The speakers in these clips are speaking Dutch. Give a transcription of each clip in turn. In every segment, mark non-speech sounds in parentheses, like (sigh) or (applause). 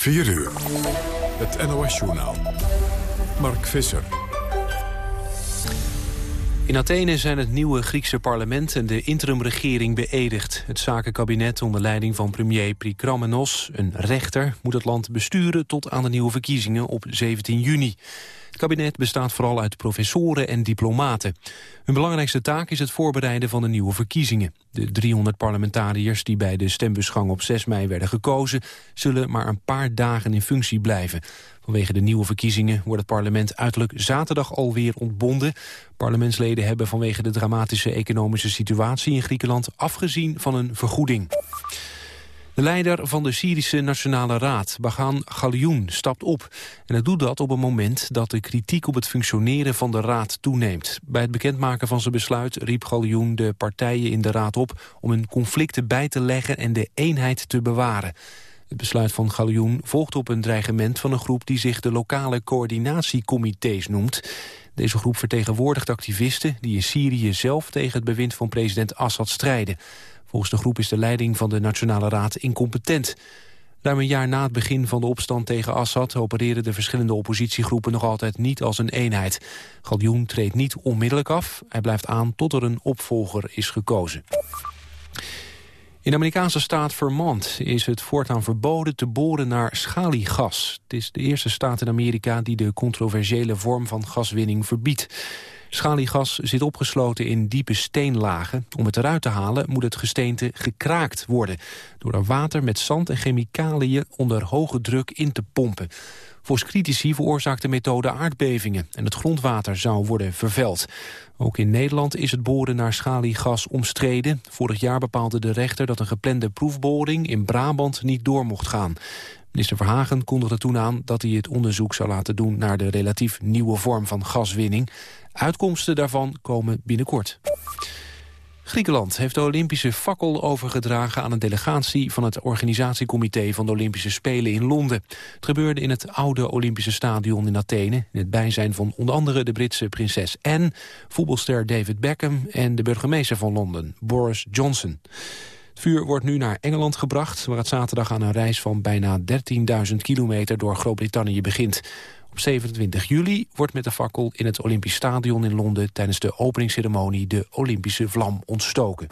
4 uur. Het NOS-journaal. Mark Visser. In Athene zijn het nieuwe Griekse parlement en de interimregering beëdigd. Het zakenkabinet onder leiding van premier Prikramenos, een rechter... moet het land besturen tot aan de nieuwe verkiezingen op 17 juni. Het kabinet bestaat vooral uit professoren en diplomaten. Hun belangrijkste taak is het voorbereiden van de nieuwe verkiezingen. De 300 parlementariërs die bij de stembusgang op 6 mei werden gekozen... zullen maar een paar dagen in functie blijven. Vanwege de nieuwe verkiezingen wordt het parlement uiterlijk zaterdag alweer ontbonden. Parlementsleden hebben vanwege de dramatische economische situatie in Griekenland afgezien van een vergoeding. De leider van de Syrische Nationale Raad, Bagan Galioen, stapt op. En hij doet dat op een moment dat de kritiek op het functioneren van de raad toeneemt. Bij het bekendmaken van zijn besluit riep Galioen de partijen in de raad op... om hun conflicten bij te leggen en de eenheid te bewaren. Het besluit van Galioen volgt op een dreigement van een groep... die zich de lokale coördinatiecomité's noemt. Deze groep vertegenwoordigt activisten die in Syrië zelf... tegen het bewind van president Assad strijden. Volgens de groep is de leiding van de Nationale Raad incompetent. Ruim een jaar na het begin van de opstand tegen Assad... opereren de verschillende oppositiegroepen nog altijd niet als een eenheid. Galjoen treedt niet onmiddellijk af. Hij blijft aan tot er een opvolger is gekozen. In de Amerikaanse staat Vermont is het voortaan verboden te boren naar schaliegas. Het is de eerste staat in Amerika die de controversiële vorm van gaswinning verbiedt. Schaliegas zit opgesloten in diepe steenlagen. Om het eruit te halen moet het gesteente gekraakt worden... door er water met zand en chemicaliën onder hoge druk in te pompen. Volgens critici veroorzaakt de methode aardbevingen... en het grondwater zou worden vervuild. Ook in Nederland is het boren naar schaliegas omstreden. Vorig jaar bepaalde de rechter dat een geplande proefboring in Brabant niet door mocht gaan. Minister Verhagen kondigde toen aan dat hij het onderzoek zou laten doen naar de relatief nieuwe vorm van gaswinning. Uitkomsten daarvan komen binnenkort. Griekenland heeft de Olympische fakkel overgedragen aan een delegatie van het organisatiecomité van de Olympische Spelen in Londen. Het gebeurde in het oude Olympische stadion in Athene, in het bijzijn van onder andere de Britse prinses Anne, voetbalster David Beckham en de burgemeester van Londen, Boris Johnson. Het vuur wordt nu naar Engeland gebracht, waar het zaterdag aan een reis van bijna 13.000 kilometer door Groot-Brittannië begint. Op 27 juli wordt met de fakkel in het Olympisch Stadion in Londen... tijdens de openingsceremonie de Olympische vlam ontstoken.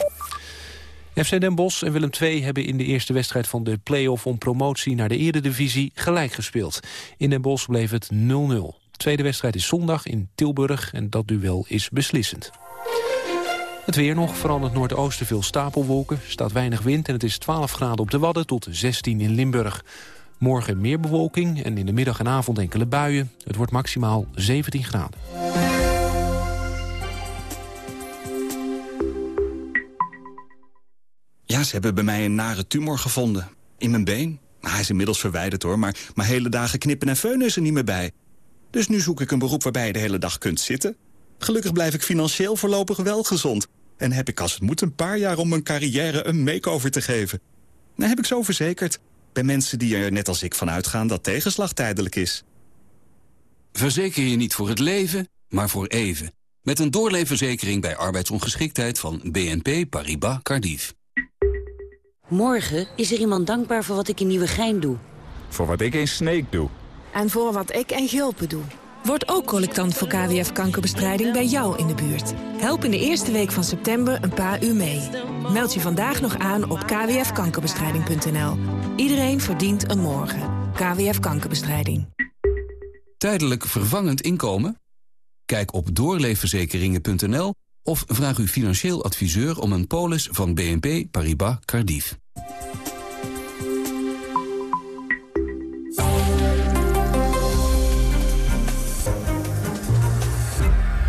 FC Den Bosch en Willem II hebben in de eerste wedstrijd van de play-off... om promotie naar de eredivisie gelijk gespeeld. In Den Bosch bleef het 0-0. De tweede wedstrijd is zondag in Tilburg en dat duel is beslissend. Het weer nog, vooral het noordoosten veel stapelwolken. Staat weinig wind en het is 12 graden op de Wadden tot 16 in Limburg. Morgen meer bewolking en in de middag en avond enkele buien. Het wordt maximaal 17 graden. Ja, ze hebben bij mij een nare tumor gevonden. In mijn been. Hij is inmiddels verwijderd hoor, maar, maar hele dagen knippen en feunen is er niet meer bij. Dus nu zoek ik een beroep waarbij je de hele dag kunt zitten. Gelukkig blijf ik financieel voorlopig wel gezond. En heb ik als het moet een paar jaar om mijn carrière een makeover te geven. Dan heb ik zo verzekerd. Bij mensen die er net als ik van uitgaan dat tegenslag tijdelijk is. Verzeker je niet voor het leven, maar voor even. Met een doorleefverzekering bij arbeidsongeschiktheid van BNP Paribas Cardiff. Morgen is er iemand dankbaar voor wat ik in Nieuwegein doe. Voor wat ik in Sneek doe. En voor wat ik in Gulpen doe. Word ook collectant voor KWF-kankerbestrijding bij jou in de buurt. Help in de eerste week van september een paar uur mee. Meld je vandaag nog aan op kwfkankerbestrijding.nl. Iedereen verdient een morgen. KWF Kankerbestrijding. Tijdelijk vervangend inkomen? Kijk op doorleefverzekeringen.nl of vraag uw financieel adviseur om een polis van BNP Paribas Cardiff.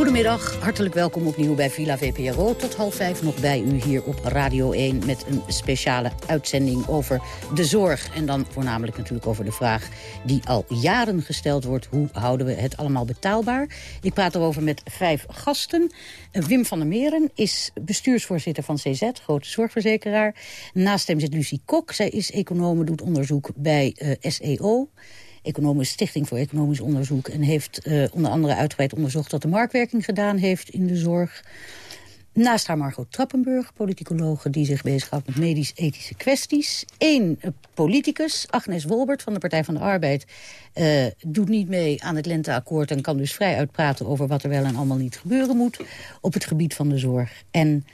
Goedemiddag, hartelijk welkom opnieuw bij Villa VPRO. Tot half vijf nog bij u hier op Radio 1... met een speciale uitzending over de zorg. En dan voornamelijk natuurlijk over de vraag die al jaren gesteld wordt... hoe houden we het allemaal betaalbaar? Ik praat erover met vijf gasten. Eh, Wim van der Meren is bestuursvoorzitter van CZ, grote zorgverzekeraar. Naast hem zit Lucie Kok. Zij is econoom, doet onderzoek bij uh, SEO... economisch, Stichting voor Economisch Onderzoek... en heeft uh, onder andere uitgebreid onderzocht wat de marktwerking gedaan heeft in de zorg. Naast haar Margot Trappenburg, politicologe die zich bezighoudt met medisch-ethische kwesties. Eén uh, politicus, Agnes Wolbert van de Partij van de Arbeid... Uh, doet niet mee aan het lenteakkoord en kan dus vrij uitpraten over wat er wel en allemaal niet gebeuren moet... op het gebied van de zorg. En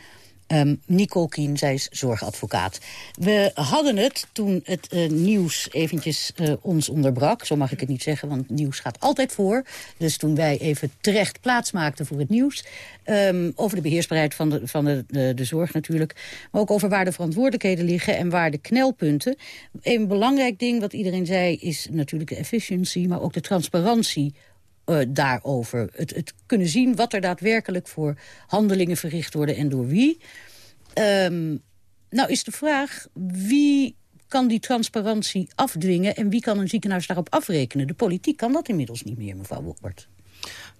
Um, Nicole Kien, zij is zorgadvocaat. We hadden het toen het uh, nieuws eventjes uh, ons onderbrak. Zo mag ik het niet zeggen, want nieuws gaat altijd voor. Dus toen wij even terecht plaats maakten voor het nieuws... Um, over de beheersbaarheid van, de, van de, de, zorg natuurlijk... maar ook over waar de verantwoordelijkheden liggen en waar de knelpunten. Een belangrijk ding wat iedereen zei is natuurlijk de efficiency... maar ook de transparantie uh, daarover. Het, het, kunnen zien wat er daadwerkelijk voor handelingen verricht worden en door wie. Um, nou is de vraag wie kan die transparantie afdwingen... en wie kan een ziekenhuis daarop afrekenen? De politiek kan dat inmiddels niet meer, mevrouw Wolbert.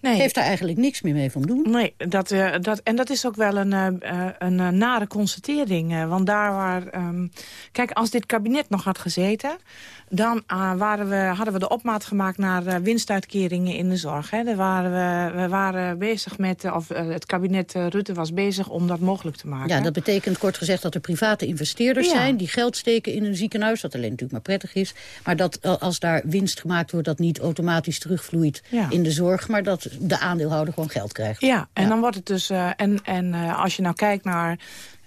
Nee. Heeft daar eigenlijk niks meer mee van doen. Nee, dat, uh, dat, en dat is ook wel een, uh, een uh, nare constatering. want daar waar... Um, kijk, als dit kabinet nog had gezeten... Dan waren we, hadden we de opmaat gemaakt naar winstuitkeringen in de zorg. Hè. Daar waren we, we waren bezig met, of het kabinet Rutte was bezig om dat mogelijk te maken. Ja, dat betekent kort gezegd dat er private investeerders ja. zijn... die geld steken in een ziekenhuis, wat alleen natuurlijk maar prettig is. Maar dat als daar winst gemaakt wordt, dat niet automatisch terugvloeit ja. in de zorg... maar dat de aandeelhouder gewoon geld krijgt. Ja, en ja. dan wordt het dus... en, en als je nou kijkt naar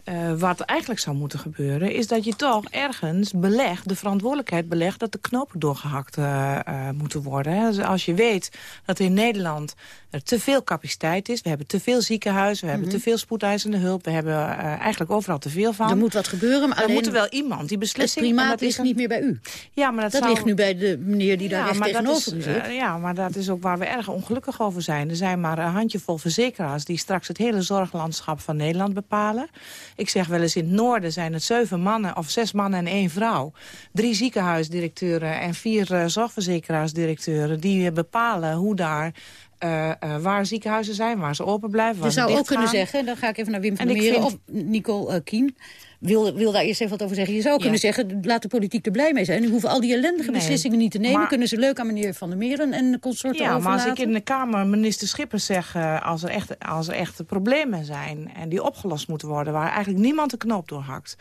uh, wat eigenlijk zou moeten gebeuren... is dat je toch ergens belegt, de verantwoordelijkheid belegt... dat de knopen doorgehakt uh, uh, moeten worden. Dus als je weet dat in Nederland er te veel capaciteit is... we hebben te veel ziekenhuizen, we mm -hmm. hebben te veel spoedeisende hulp... we hebben eigenlijk overal te veel van. Er moet wat gebeuren, maar er moet er wel iemand die beslissing... Het primaat ligt niet meer bij u. Ja, maar dat, dat zou... ligt nu bij de meneer die daar ja, recht tegenover is, zit. ja, maar dat is ook waar we erg ongelukkig over zijn. Er zijn maar een handjevol verzekeraars... die straks het hele zorglandschap van Nederland bepalen. Ik zeg wel eens in noorden zijn het zeven mannen of zes mannen en één vrouw. Drie ziekenhuisdirecteuren en vier uh, zorgverzekeraarsdirecteuren... die bepalen hoe daar uh, uh, waar ziekenhuizen zijn, waar ze open blijven. Je zou ook kunnen zeggen, dan ga ik even naar Wim van der Meren of Nicole uh, Kien... Wil, wil daar eerst even wat over zeggen. Je zou ja. kunnen zeggen, laat de politiek er blij mee zijn. Nu hoeven al die ellendige nee, beslissingen niet te nemen. Maar, kunnen ze leuk aan meneer Van der Meren en consorten Ja, overlaten. maar als ik in de Kamer minister Schippers zeg... als er, echt, als er echt problemen zijn en die opgelost moeten worden... waar eigenlijk niemand de knoop doorhakt...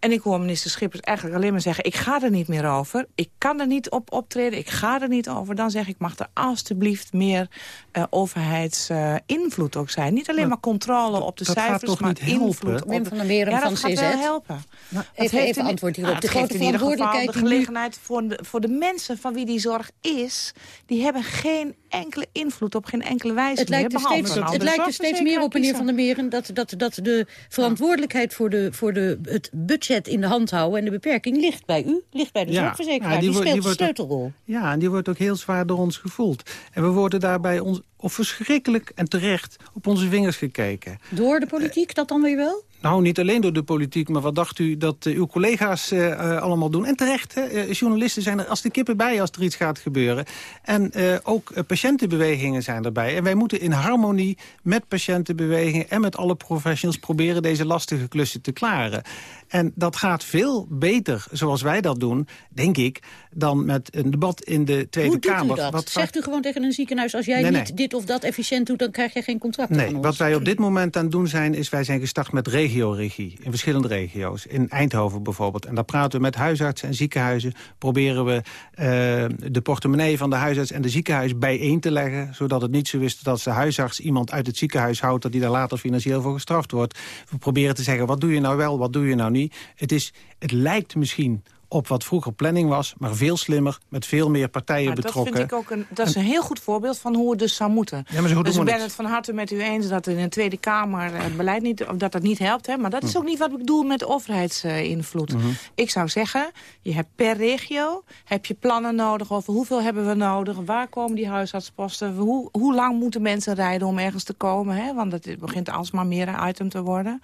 En ik hoor minister Schippers eigenlijk alleen maar zeggen... ik ga er niet meer over, ik kan er niet op optreden, ik ga er niet over. Dan zeg ik, mag er alstublieft meer uh, overheidsinvloed uh, ook zijn. Niet alleen maar, maar controle op de dat cijfers, gaat toch maar niet invloed. Wim van der Meren ja, van dat gaat wel helpen. Even, heeft even antwoord hierop. De het grote geeft in ieder geval de verantwoordelijkheid gelegenheid voor de, voor de mensen van wie die zorg is... die hebben geen enkele invloed op geen enkele wijze het lijkt er steeds, het lijkt er steeds meer op, meneer Van der Meren... dat, dat, dat de verantwoordelijkheid voor, de, voor de, het budget in de hand houden... en de beperking ligt bij u, ligt bij de ja, zorgverzekeraar. Ja, die, die speelt die een sleutelrol. Ook, ja, en die wordt ook heel zwaar door ons gevoeld. En we worden daarbij ons, of verschrikkelijk en terecht op onze vingers gekeken. Door de politiek, dat dan weer wel? Nou, niet alleen door de politiek, maar wat dacht u dat uh, uw collega's uh, allemaal doen? En terecht, hè? Uh, journalisten zijn er als de kippen bij als er iets gaat gebeuren. En ook patiëntenbewegingen zijn erbij. En wij moeten in harmonie met patiëntenbewegingen... en met alle professionals proberen deze lastige klussen te klaren. En dat gaat veel beter, zoals wij dat doen, denk ik... dan met een debat in de Tweede Hoe doet Kamer. U dat? Wat Zegt u gewoon tegen een ziekenhuis... als jij nee, niet dit of dat efficiënt doet, dan krijg je geen contract Nee, wat wij op dit moment aan het doen zijn... is wij zijn gestart met regioregie in verschillende regio's. In Eindhoven bijvoorbeeld. En daar praten we met huisartsen en ziekenhuizen. Proberen we uh, de portemonnee van de huisarts en de ziekenhuis bijeen te leggen. Zodat het niet zo is dat de huisarts iemand uit het ziekenhuis houdt... dat die daar later financieel voor gestraft wordt. We proberen te zeggen, wat doe je nou wel, wat doe je nou niet. Het, is, het lijkt misschien op wat vroeger planning was, maar veel slimmer, met veel meer partijen maar betrokken. Dat, vind ik ook een, dat is een heel goed voorbeeld van hoe het dus zou moeten. Ja, maar zo dus ik ben het. het van harte met u eens dat in de Tweede Kamer het beleid niet, dat dat niet helpt. Hè, maar dat is ook niet wat ik bedoel met overheidsinvloed. Mhm. Ik zou zeggen, je hebt per regio heb je plannen nodig over hoeveel hebben we nodig, waar komen die huisartsposten, hoe, hoe lang moeten mensen rijden om ergens te komen. Hè, want het begint alsmaar meer een item te worden.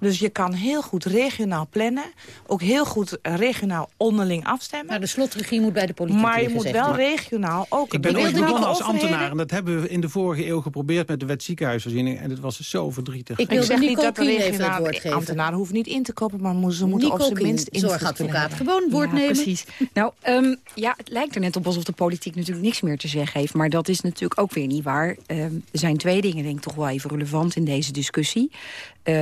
Dus je kan heel goed regionaal plannen. Ook heel goed regionaal onderling afstemmen. Maar de slotregie moet bij de politiek Maar je moet wel regionaal ook... Ik ben ooit begonnen als overheden- ambtenaar. En dat hebben we in de vorige eeuw geprobeerd met de wet ziekenhuisvoorziening. En het was zo verdrietig. Ik Ik wil zeg niet dat de geven. ambtenaren hoeven niet in te kopen... maar moeten- ze moeten op zijn minst kunnen zorgadvocaat. Gewoon woord ja, nemen. precies. (laughs) Nou, ehm, ja, het lijkt er net op alsof de politiek natuurlijk niks meer te zeggen heeft. Maar dat is natuurlijk ook weer niet waar. Ehm, er zijn twee dingen, denk ik, toch wel even relevant in deze discussie. Eh,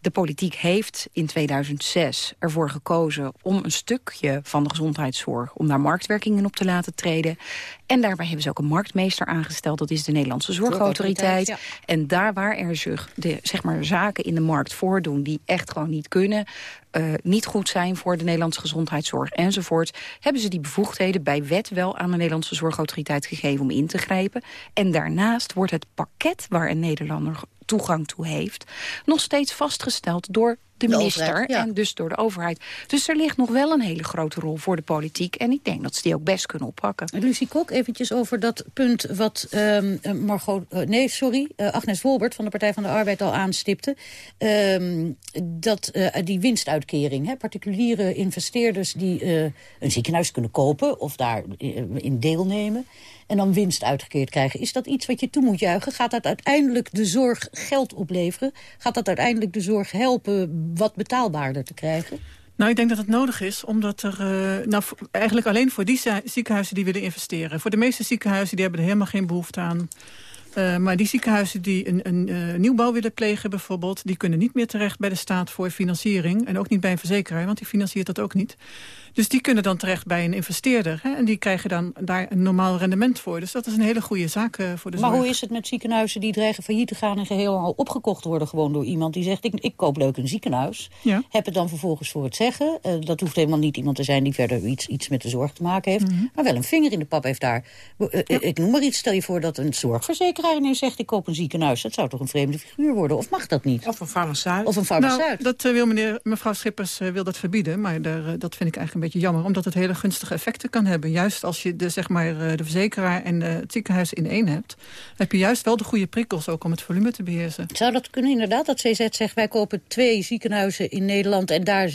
de politiek heeft in 2006 ervoor gekozen om een stukje van de gezondheidszorg... om daar marktwerkingen op te laten treden. En daarbij hebben ze ook een marktmeester aangesteld. Dat is de Nederlandse Zorgautoriteit. Zorgautoriteit, En daar waar er zich de, zeg maar, zaken in de markt voordoen... die echt gewoon niet kunnen, eh, niet goed zijn voor de Nederlandse gezondheidszorg enzovoort... hebben ze die bevoegdheden bij wet wel aan de Nederlandse Zorgautoriteit gegeven om in te grijpen. En daarnaast wordt het pakket waar een Nederlander toegang toe heeft... nog steeds vastgesteld door de De minister overheid, ja. en dus door de overheid. Dus er ligt nog wel een hele grote rol voor de politiek... en ik denk dat ze die ook best kunnen oppakken. Lucie Kok, eventjes over dat punt wat ehm, eh, Margot, eh, nee, sorry, eh, Agnes Wolbert van de Partij van de Arbeid al aanstipte. Ehm, dat eh, die winstuitkering, hè, particuliere investeerders die eh, een ziekenhuis kunnen kopen of daarin in deelnemen en dan winst uitgekeerd krijgen. Is dat iets wat je toe moet juichen? Gaat dat uiteindelijk de zorg geld opleveren? Gaat dat uiteindelijk de zorg helpen wat betaalbaarder te krijgen? Nou, ik denk dat het nodig is, omdat er eh, nou, eigenlijk alleen voor die zi- ziekenhuizen die willen investeren. Voor de meeste ziekenhuizen die hebben er helemaal geen behoefte aan. Eh, maar die ziekenhuizen die een, een eh, nieuwbouw willen plegen bijvoorbeeld... die kunnen niet meer terecht bij de staat voor financiering. En ook niet bij een verzekeraar, want die financiert dat ook niet. Dus die kunnen dan terecht bij een investeerder. Hè, en die krijgen dan daar een normaal rendement voor. Dus dat is een hele goede zaak eh, voor de Maar zorg. hoe is het met ziekenhuizen die dreigen failliet te gaan... en geheel al opgekocht worden gewoon door iemand die zegt... ik, ik koop leuk een ziekenhuis, Ja. heb het dan vervolgens voor het zeggen. Dat hoeft helemaal niet iemand te zijn die verder iets, iets met de zorg te maken heeft... Mhm. maar wel een vinger in de pap heeft daar. Ik noem maar iets, stel je voor dat een zorgverzekeraar ineens zegt... ik koop een ziekenhuis, dat zou toch een vreemde figuur worden? Of mag dat niet? Of een farmaceut. Of een farmaceut? Nou, dat eh, wil meneer, mevrouw Schippers eh, wil dat verbieden. Maar daar, eh, dat vind ik eigenlijk een beetje jammer. Omdat het hele gunstige effecten kan hebben. Juist als je de, zeg maar, de verzekeraar en het ziekenhuis in één hebt... heb je juist wel de goede prikkels ook om het volume te beheersen. Zou dat kunnen inderdaad, dat CZ zegt... wij kopen twee ziekenhuizen in Nederland... en daar,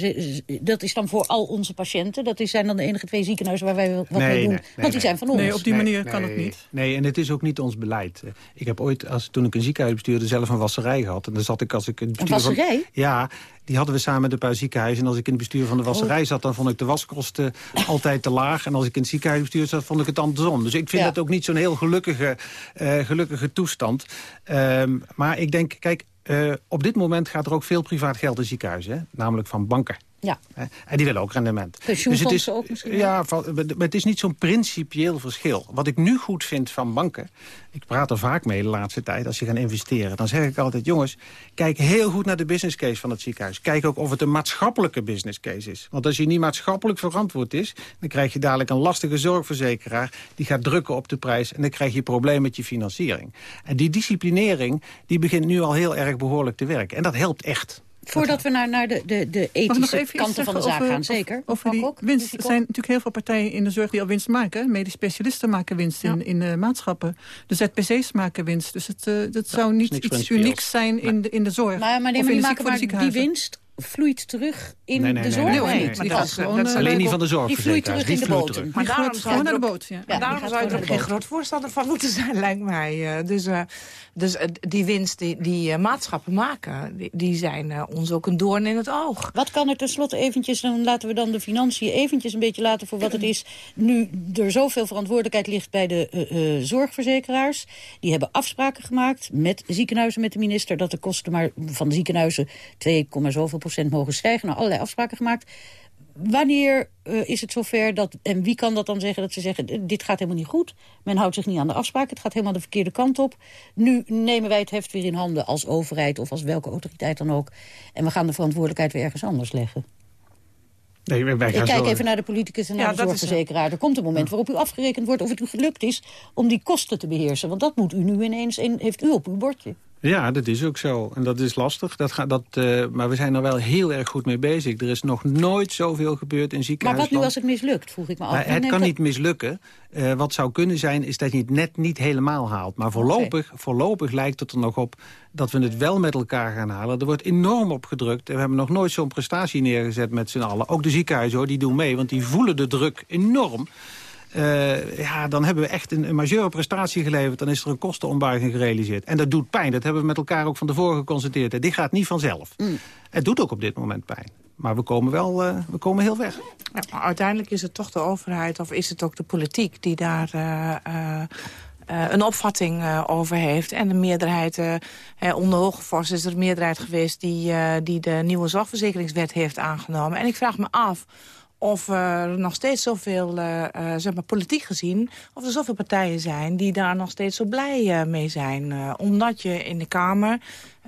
dat is dan voor al onze patiënten? Dat is- zijn dan de enige twee ziekenhuizen waar wij wat mee doen? Want die zijn van ons. Nee, op die Nee, manier kan het nee. niet. Nee, en het is ook niet ons beleid. Ik heb ooit, als, toen ik een ziekenhuis bestuurde, zelf een wasserij gehad. En dan zat ik als ik het bestuur van- wasserij? ja, die hadden we samen met een paar ziekenhuizen. En als ik in het bestuur van de wasserij zat, dan vond ik de waskosten altijd te laag. En als ik in het ziekenhuisbestuur zat, vond ik het andersom. Dus ik vind Ja. dat ook niet zo'n heel gelukkige, eh, gelukkige toestand. Ehm, maar ik denk, kijk, eh, op dit moment gaat er ook veel privaat geld in ziekenhuizen. Hè? Namelijk van banken. Ja. En die willen ook rendement. Pensioenfondsen Dus het is, ook misschien? Ja, maar het is niet zo'n principieel verschil. Wat ik nu goed vind van banken... ik praat er vaak mee de laatste tijd als je gaat investeren... dan zeg ik altijd, jongens, kijk heel goed naar de business case van het ziekenhuis. Kijk ook of het een maatschappelijke business case is. Want als je niet maatschappelijk verantwoord is... dan krijg je dadelijk een lastige zorgverzekeraar... die gaat drukken op de prijs en dan krijg je probleem met je financiering. En die disciplinering die begint nu al heel erg behoorlijk te werken. En dat helpt echt. Voordat we naar, naar de, de, de ethische kanten van de zaak over- gaan, zeker? Over die winst. Er zijn natuurlijk heel veel partijen in de zorg die al winst maken. Medisch specialisten maken winst in, in de maatschappen. De ZPC's maken winst. Dus het, eh, dat zou niet iets unieks zijn in de, in de zorg. Maar, maar, nee, of maar in die, maken maar die winst vloeit terug in Nee, nee, de zorg. nee, nee. Die dat is gewoon, eh, Alleen niet van de Die vloeit terug in de terug. Maar Die daarom zou gewoon naar de boot. Ja. Ja, Maar daarom zou je er geen groot voorstander van moeten zijn, lijkt mij. eh. Dus, eh, dus die winst die, die eh, maatschappen maken, die, die zijn eh, ons ook een doorn in het oog. Wat kan er tenslotte eventjes, dan laten we dan de financiën eventjes een beetje laten voor wat het is. Nu er zoveel verantwoordelijkheid ligt bij de eh, eh, zorgverzekeraars. Die hebben afspraken gemaakt met ziekenhuizen, met de minister... dat de kosten maar van de ziekenhuizen 2, zoveel procent mogen stijgen. Nou, allerlei afspraken gemaakt. Wanneer eh, is het zover dat, en wie kan dat dan zeggen dat ze zeggen... dit gaat helemaal niet goed, men houdt zich niet aan de afspraken... het gaat helemaal de verkeerde kant op. Nu nemen wij het heft weer in handen als overheid of als welke autoriteit dan ook... en we gaan de verantwoordelijkheid weer ergens anders leggen. Nee, wij- wij Ik gaan kijk zo- even naar de politicus en naar Ja, de is- zorgverzekeraar. Er komt een moment waarop u afgerekend wordt of het u gelukt is... om die kosten te beheersen. Want dat moet u nu ineens, in, heeft u op uw bordje. Ja, dat is ook zo. En dat is lastig. Dat gaat, dat, uh, maar we zijn er wel heel erg goed mee bezig. Er is nog nooit zoveel gebeurd in ziekenhuizen. Maar wat nu als het mislukt, vroeg ik me af. Nou, het kan niet mislukken. Uh, wat zou kunnen zijn, is dat je het net niet helemaal haalt. Maar voorlopig, okay. voorlopig lijkt het er nog op dat we het wel met elkaar gaan halen. Er wordt enorm op gedrukt. We hebben nog nooit zo'n prestatie neergezet met z'n allen. Ook de ziekenhuizen, hoor, die doen mee. Want die voelen de druk enorm. Uh, ja, dan hebben we echt een, een, majeure prestatie geleverd. Dan is er een kostenombuiging gerealiseerd. En dat doet pijn. Dat hebben we met elkaar ook van tevoren geconstateerd. Dit gaat niet vanzelf. Mm. Het doet ook op dit moment pijn. Maar we komen wel uh, we komen heel weg. Ja, maar uiteindelijk is het toch de overheid of is het ook de politiek die daar... Uh, een opvatting over heeft. En de meerderheid, onder Hogevorst is er een meerderheid geweest... Die, die de nieuwe zorgverzekeringswet heeft aangenomen. En ik vraag me af of er nog steeds zoveel, uh, zeg maar politiek gezien... of er zoveel partijen zijn die daar nog steeds zo blij uh, mee zijn. omdat je in de Kamer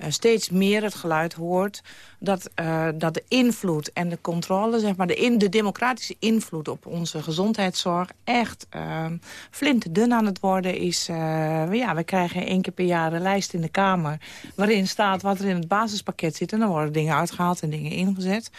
steeds meer het geluid hoort... dat, dat de invloed en de controle, zeg maar de, in, de democratische invloed... op onze gezondheidszorg echt flinterdun aan het worden is. ja, we krijgen één keer per jaar een lijst in de Kamer... waarin staat wat er in het basispakket zit... en dan worden dingen uitgehaald en dingen ingezet...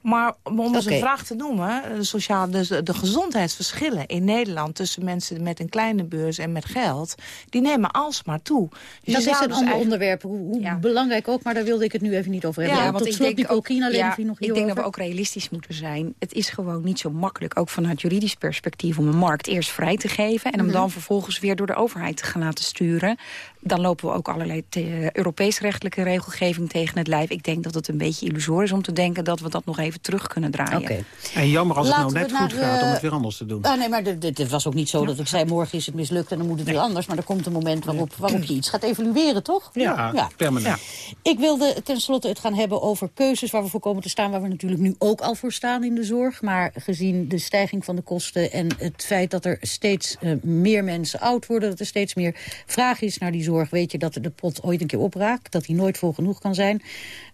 Maar om eens okay. een vraag te noemen, de, sociaal, dus de gezondheidsverschillen in Nederland... tussen mensen met een kleine beurs en met geld, die nemen alsmaar toe. Dus dat is een dus ander eigenlijk... onderwerp, hoe, hoe ja. belangrijk ook... maar daar wilde ik het nu even niet over hebben. Ja, want Tot slot, ik denk ook, alleen ja, nog Ik denk dat we ook realistisch moeten zijn. Het is gewoon niet zo makkelijk, ook vanuit juridisch perspectief... om een markt eerst vrij te geven... en hem mm -hmm. dan vervolgens weer door de overheid te gaan laten sturen dan lopen we ook allerlei Europees rechtelijke regelgeving tegen het lijf. Ik denk dat het een beetje illusorisch is om te denken dat we dat nog even terug kunnen draaien. Okay. En jammer als Laten het nou net goed gaat om het weer anders te doen. Ah, nee, maar het was ook niet zo dat ik zei morgen is het mislukt en dan moet het nee. weer anders. Maar er komt een moment waarop, waarop je iets gaat evalueren, toch? Ja, ja. permanent. Ja. Ik wilde tenslotte het gaan hebben over keuzes waar we voor komen te staan. Waar we natuurlijk nu ook al voor staan in de zorg. Maar gezien de stijging van de kosten en het feit dat er steeds uh, meer mensen oud worden. Dat er steeds meer vraag is naar die zorg. Weet je dat de pot ooit een keer opraakt. Dat die nooit vol genoeg kan zijn.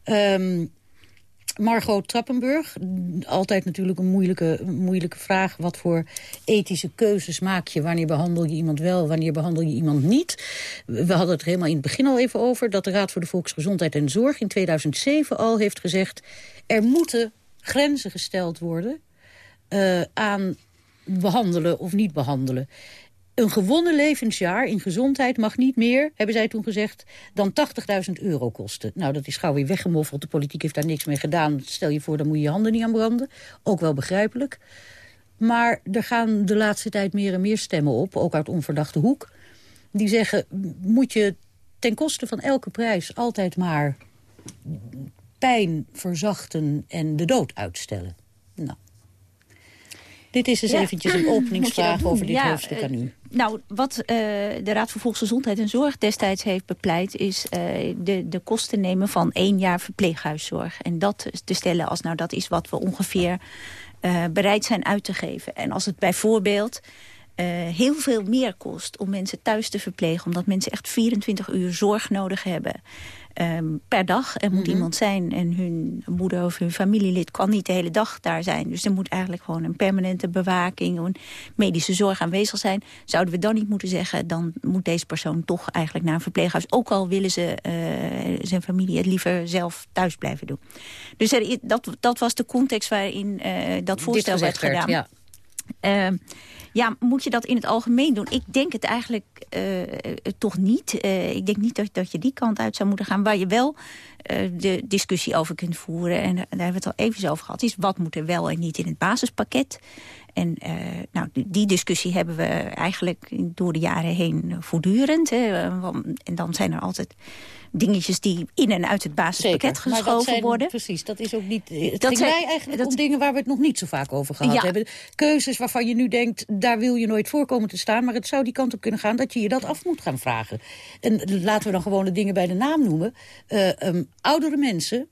Um, Margot Trappenburg, altijd natuurlijk een moeilijke, moeilijke vraag. Wat voor ethische keuzes maak je? Wanneer behandel je iemand wel, wanneer behandel je iemand niet? We hadden het er helemaal in het begin al even over... dat de Raad voor de Volksgezondheid en Zorg in 2007 al heeft gezegd... er moeten grenzen gesteld worden uh, aan behandelen of niet behandelen. Een gewonnen levensjaar in gezondheid mag niet meer, hebben zij toen gezegd, dan 80.000 euro kosten. Nou, dat is gauw weer weggemoffeld. De politiek heeft daar niks mee gedaan. Stel je voor, dan moet je je handen niet aan branden. Ook wel begrijpelijk. Maar er gaan de laatste tijd meer en meer stemmen op, ook uit onverdachte hoek. Die zeggen, moet je ten koste van elke prijs altijd maar pijn verzachten en de dood uitstellen. Nou, dit is dus ja. eventjes een (clears throat) openingsvraag over dit ja, hoofdstuk aan u. Nou, wat uh, de Raad voor Volksgezondheid en Zorg destijds heeft bepleit... is uh, de, de kosten nemen van één jaar verpleeghuiszorg. En dat te stellen als nou dat is wat we ongeveer uh, bereid zijn uit te geven. En als het bijvoorbeeld... Uh, heel veel meer kost om mensen thuis te verplegen... omdat mensen echt 24 uur zorg nodig hebben... Um, per dag. Er moet mm -hmm. iemand zijn en hun moeder of hun familielid kan niet de hele dag daar zijn. Dus er moet eigenlijk gewoon een permanente bewaking, een medische zorg aanwezig zijn. Zouden we dan niet moeten zeggen, dan moet deze persoon toch eigenlijk naar een verpleeghuis. Ook al willen ze uh, zijn familie het liever zelf thuis blijven doen. Dus er, dat, dat was de context waarin uh, dat voorstel werd gedaan. Ja. Uh, ja, moet je dat in het algemeen doen? Ik denk het eigenlijk uh, toch niet. Uh, ik denk niet dat, dat je die kant uit zou moeten gaan. Waar je wel de discussie over kunt voeren, en daar hebben we het al even over gehad... is wat moet er wel en niet in het basispakket. En nou, die discussie hebben we eigenlijk door de jaren heen voortdurend. Hè. En dan zijn er altijd dingetjes die in en uit het basispakket Zeker, geschoven zijn, worden. Precies, dat is ook niet... Het dat zijn, wij eigenlijk dat, om dingen waar we het nog niet zo vaak over gehad ja. hebben. Keuzes waarvan je nu denkt, daar wil je nooit voorkomen te staan... maar het zou die kant op kunnen gaan dat je je dat af moet gaan vragen. En laten we dan gewoon de dingen bij de naam noemen. Uh, um, oudere mensen,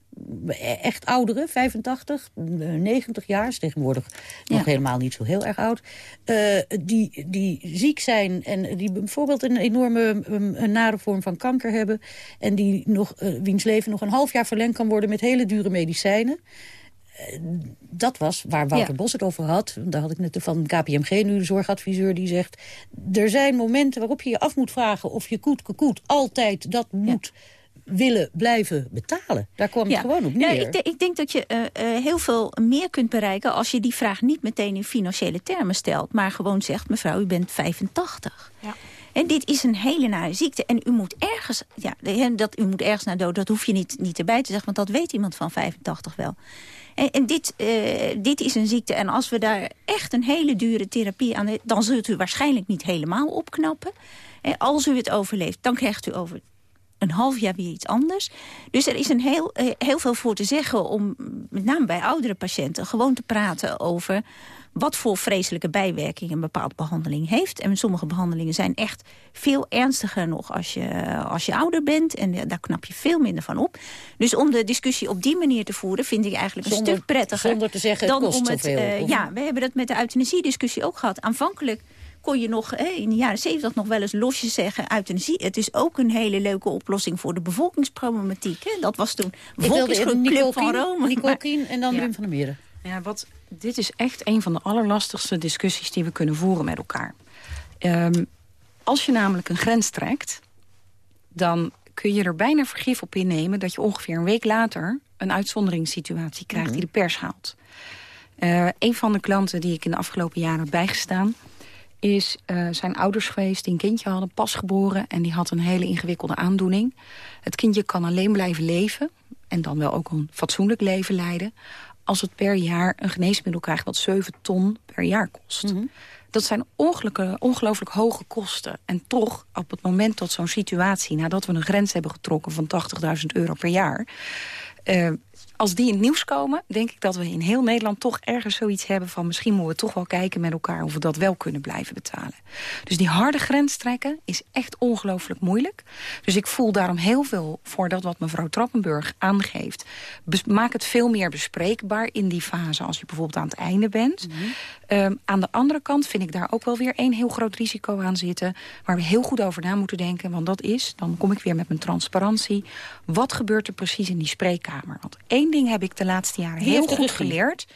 echt ouderen, 85, 90 jaar, is tegenwoordig ja. nog helemaal niet zo heel erg oud, uh, die, die ziek zijn en die bijvoorbeeld een enorme een nare vorm van kanker hebben en die nog, uh, wiens leven nog een half jaar verlengd kan worden met hele dure medicijnen. dat was waar Wouter Ja. Bos het over had. Daar had ik net van KPMG nu, de zorgadviseur, die zegt... er zijn momenten waarop je je af moet vragen of je koet koet altijd dat moet willen blijven betalen. Daar kwam het gewoon op Ja, neer. ik, de- ik denk dat je eh, eh, heel veel meer kunt bereiken... als je die vraag niet meteen in financiële termen stelt... maar gewoon zegt, mevrouw, u bent 85. Ja. En dit is een hele nare ziekte. En u moet ergens, ja, dat u moet ergens naar dood, dat hoef je niet, niet erbij te zeggen, want dat weet iemand van 85 wel. En, en dit, eh, dit is een ziekte. En als we daar echt een hele dure therapie aan hebben, dan zult u waarschijnlijk niet helemaal opknappen. En als u het overleeft, dan krijgt u over een half jaar weer iets anders. Dus er is een heel, eh, heel veel voor te zeggen om, met name bij oudere patiënten... gewoon te praten over wat voor vreselijke bijwerkingen een bepaalde behandeling heeft. En sommige behandelingen zijn echt veel ernstiger nog als je, als je ouder bent. En eh, daar knap je veel minder van op. Dus om de discussie op die manier te voeren... vind ik eigenlijk een stuk prettiger. zonder te zeggen, het dan kost om het, zoveel, eh, ja, we hebben dat met de euthanasie-discussie ook gehad. Aanvankelijk kon je nog hè, in de jaren zeventig nog wel eens losjes zeggen... euthanasie, het is ook een hele leuke oplossing voor de bevolkingsproblematiek. Hè. Dat was toen Ik wilde Volkingsclub Nicole van Kien- Rome. Nicole Kien en dan Ja. Wim van der Meren. Ja, wat, dit is echt een van de allerlastigste discussies die we kunnen voeren met elkaar. Ehm, als je namelijk een grens trekt, dan kun je er bijna vergif op innemen... dat je ongeveer een week later een uitzonderingssituatie krijgt die de pers haalt. Eh, een van de klanten die ik in de afgelopen jaren heb bijgestaan... is eh, zijn ouders geweest die een kindje hadden, pasgeboren... en die had een hele ingewikkelde aandoening. Het kindje kan alleen blijven leven... en dan wel ook een fatsoenlijk leven leiden... als het per jaar een geneesmiddel krijgt wat 7 ton per jaar kost. Dat zijn ongelooflijk, ongelooflijk hoge kosten. En toch, op het moment dat zo'n situatie... nadat we een grens hebben getrokken van 80.000 euro per jaar... eh, als die in het nieuws komen, denk ik dat we in heel Nederland toch ergens zoiets hebben van... misschien moeten we toch wel kijken met elkaar of we dat wel kunnen blijven betalen. Dus die harde grens trekken is echt ongelooflijk moeilijk. Dus ik voel daarom heel veel voor dat wat mevrouw Trappenburg aangeeft. Bes- maak het veel meer bespreekbaar in die fase als je bijvoorbeeld aan het einde bent. Ehm, aan de andere kant vind ik daar ook wel weer één heel groot risico aan zitten... waar we heel goed over na moeten denken. Want dat is, dan kom ik weer met mijn transparantie... wat gebeurt er precies in die spreekkamer? Want één ding heb ik de laatste jaren heel goed geleerd.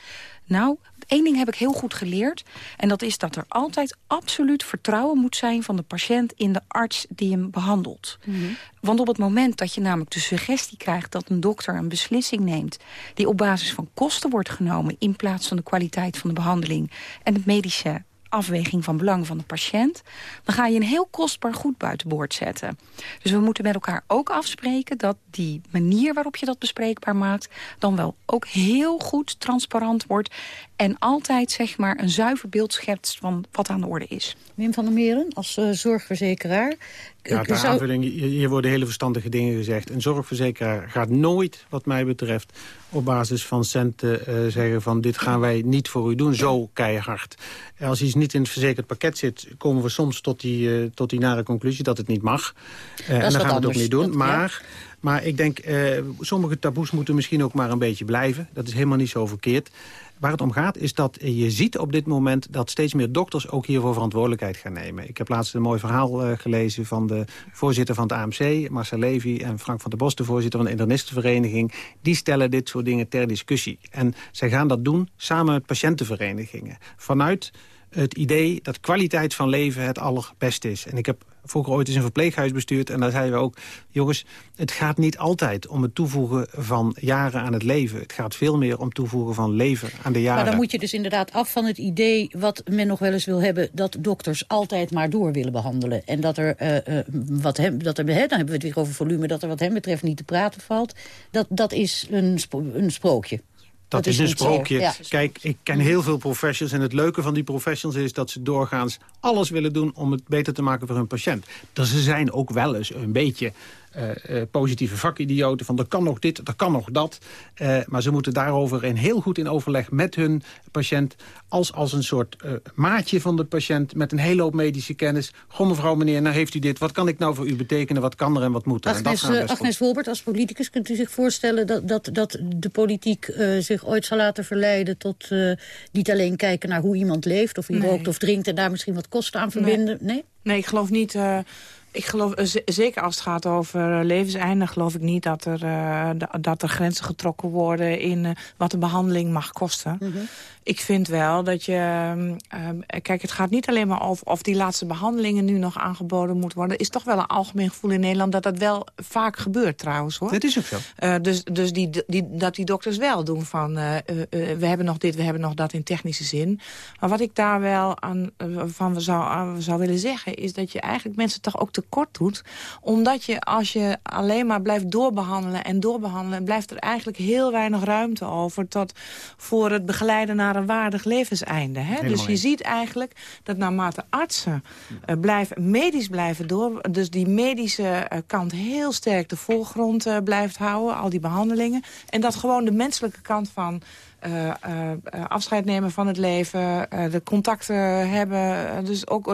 Nou, één ding heb ik heel goed geleerd. En dat is dat er altijd absoluut vertrouwen moet zijn... van de patiënt in de arts die hem behandelt. Want op het moment dat je namelijk de suggestie krijgt... dat een dokter een beslissing neemt... die op basis van kosten wordt genomen... in plaats van de kwaliteit van de behandeling... en de medische afweging van belang van de patiënt... dan ga je een heel kostbaar goed buitenboord zetten. Dus we moeten met elkaar ook afspreken... dat die manier waarop je dat bespreekbaar maakt... dan wel ook heel goed transparant wordt... en altijd zeg maar een zuiver beeld schetst van wat aan de orde is. Wim van der Meren, als eh, zorgverzekeraar. Ja, ter zou- aanvulling, hier worden hele verstandige dingen gezegd. Een zorgverzekeraar gaat nooit, wat mij betreft... op basis van centen eh, zeggen van dit gaan wij niet voor u doen, zo keihard. Als iets niet in het verzekerd pakket zit... komen we soms tot die, eh, tot die nare conclusie dat het niet mag. Eh, en dan gaan we het ook niet doen. Dat- ja. maar, maar ik denk, sommige taboes moeten misschien ook maar een beetje blijven. Dat is helemaal niet zo verkeerd. Waar het om gaat is dat je ziet op dit moment... dat steeds meer dokters ook hiervoor verantwoordelijkheid gaan nemen. Ik heb laatst een mooi verhaal eh, gelezen van de voorzitter van het AMC... Marcel Levy en Frank van der Bos, de voorzitter van de internistenvereniging. Die stellen dit soort dingen ter discussie. En zij gaan dat doen samen met patiëntenverenigingen. Vanuit het idee dat kwaliteit van leven het allerbeste is. En ik heb vroeger ooit eens een verpleeghuis bestuurd... en daar zeiden we ook, jongens, het gaat niet altijd om het toevoegen van jaren aan het leven. Het gaat veel meer om toevoegen van leven aan de jaren. Maar dan moet je dus inderdaad af van het idee wat men nog wel eens wil hebben... dat dokters altijd maar door willen behandelen. En dat er, eh, eh, wat hem, dat er dan hebben we het weer over volume... dat er wat hem betreft niet te praten valt. Dat, dat is een, een sprookje. Dat, is een sprookje. Ja. Kijk, ik ken heel veel professionals. En het leuke van die professionals is dat ze doorgaans alles willen doen... om het beter te maken voor hun patiënt. Dus ze zijn ook wel eens een beetje positieve vakidioten. Van er kan nog dit, er kan nog dat. Eh, maar ze moeten daarover in heel goed in overleg met hun patiënt... als, als een soort eh, maatje van de patiënt met een hele hoop medische kennis. Goh mevrouw, meneer, nou heeft u dit. Wat kan ik nou voor u betekenen? Wat kan er en wat moet er? En dat Agnes, eh. Agnes Wolbert, als politicus kunt u zich voorstellen... dat, dat, dat de politiek eh, zich ooit zal laten verleiden... tot eh, niet alleen kijken naar hoe iemand leeft... of hij Nee. rookt of drinkt en daar misschien wat kosten aan verbinden? Nee? Nee, ik geloof niet... eh, Ik geloof, zeker als het gaat over levenseinde... geloof ik niet dat er, dat er grenzen getrokken worden... in wat de behandeling mag kosten. Mhm. Ik vind wel dat je... Uh, kijk, het gaat niet alleen maar over of die laatste behandelingen nu nog aangeboden moeten worden. Er is toch wel een algemeen gevoel in Nederland dat dat wel vaak gebeurt trouwens. hoor. Dat is ook zo. Dus dus die, die, dat die dokters wel doen van we hebben nog dit, we hebben nog dat in technische zin. Maar wat ik daar wel aan van zou, zou willen zeggen is dat je eigenlijk mensen toch ook tekort doet. Omdat je als je alleen maar blijft doorbehandelen en doorbehandelen... blijft er eigenlijk heel weinig ruimte over tot voor het begeleiden naar een waardig levenseinde. Hè? Dus je ziet eigenlijk dat naarmate artsen uh, blijven, medisch blijven door... dus die medische uh, kant heel sterk de voorgrond uh, blijft houden, al die behandelingen... en dat gewoon de menselijke kant van... Uh, uh, afscheid nemen van het leven, de contacten hebben. dus ook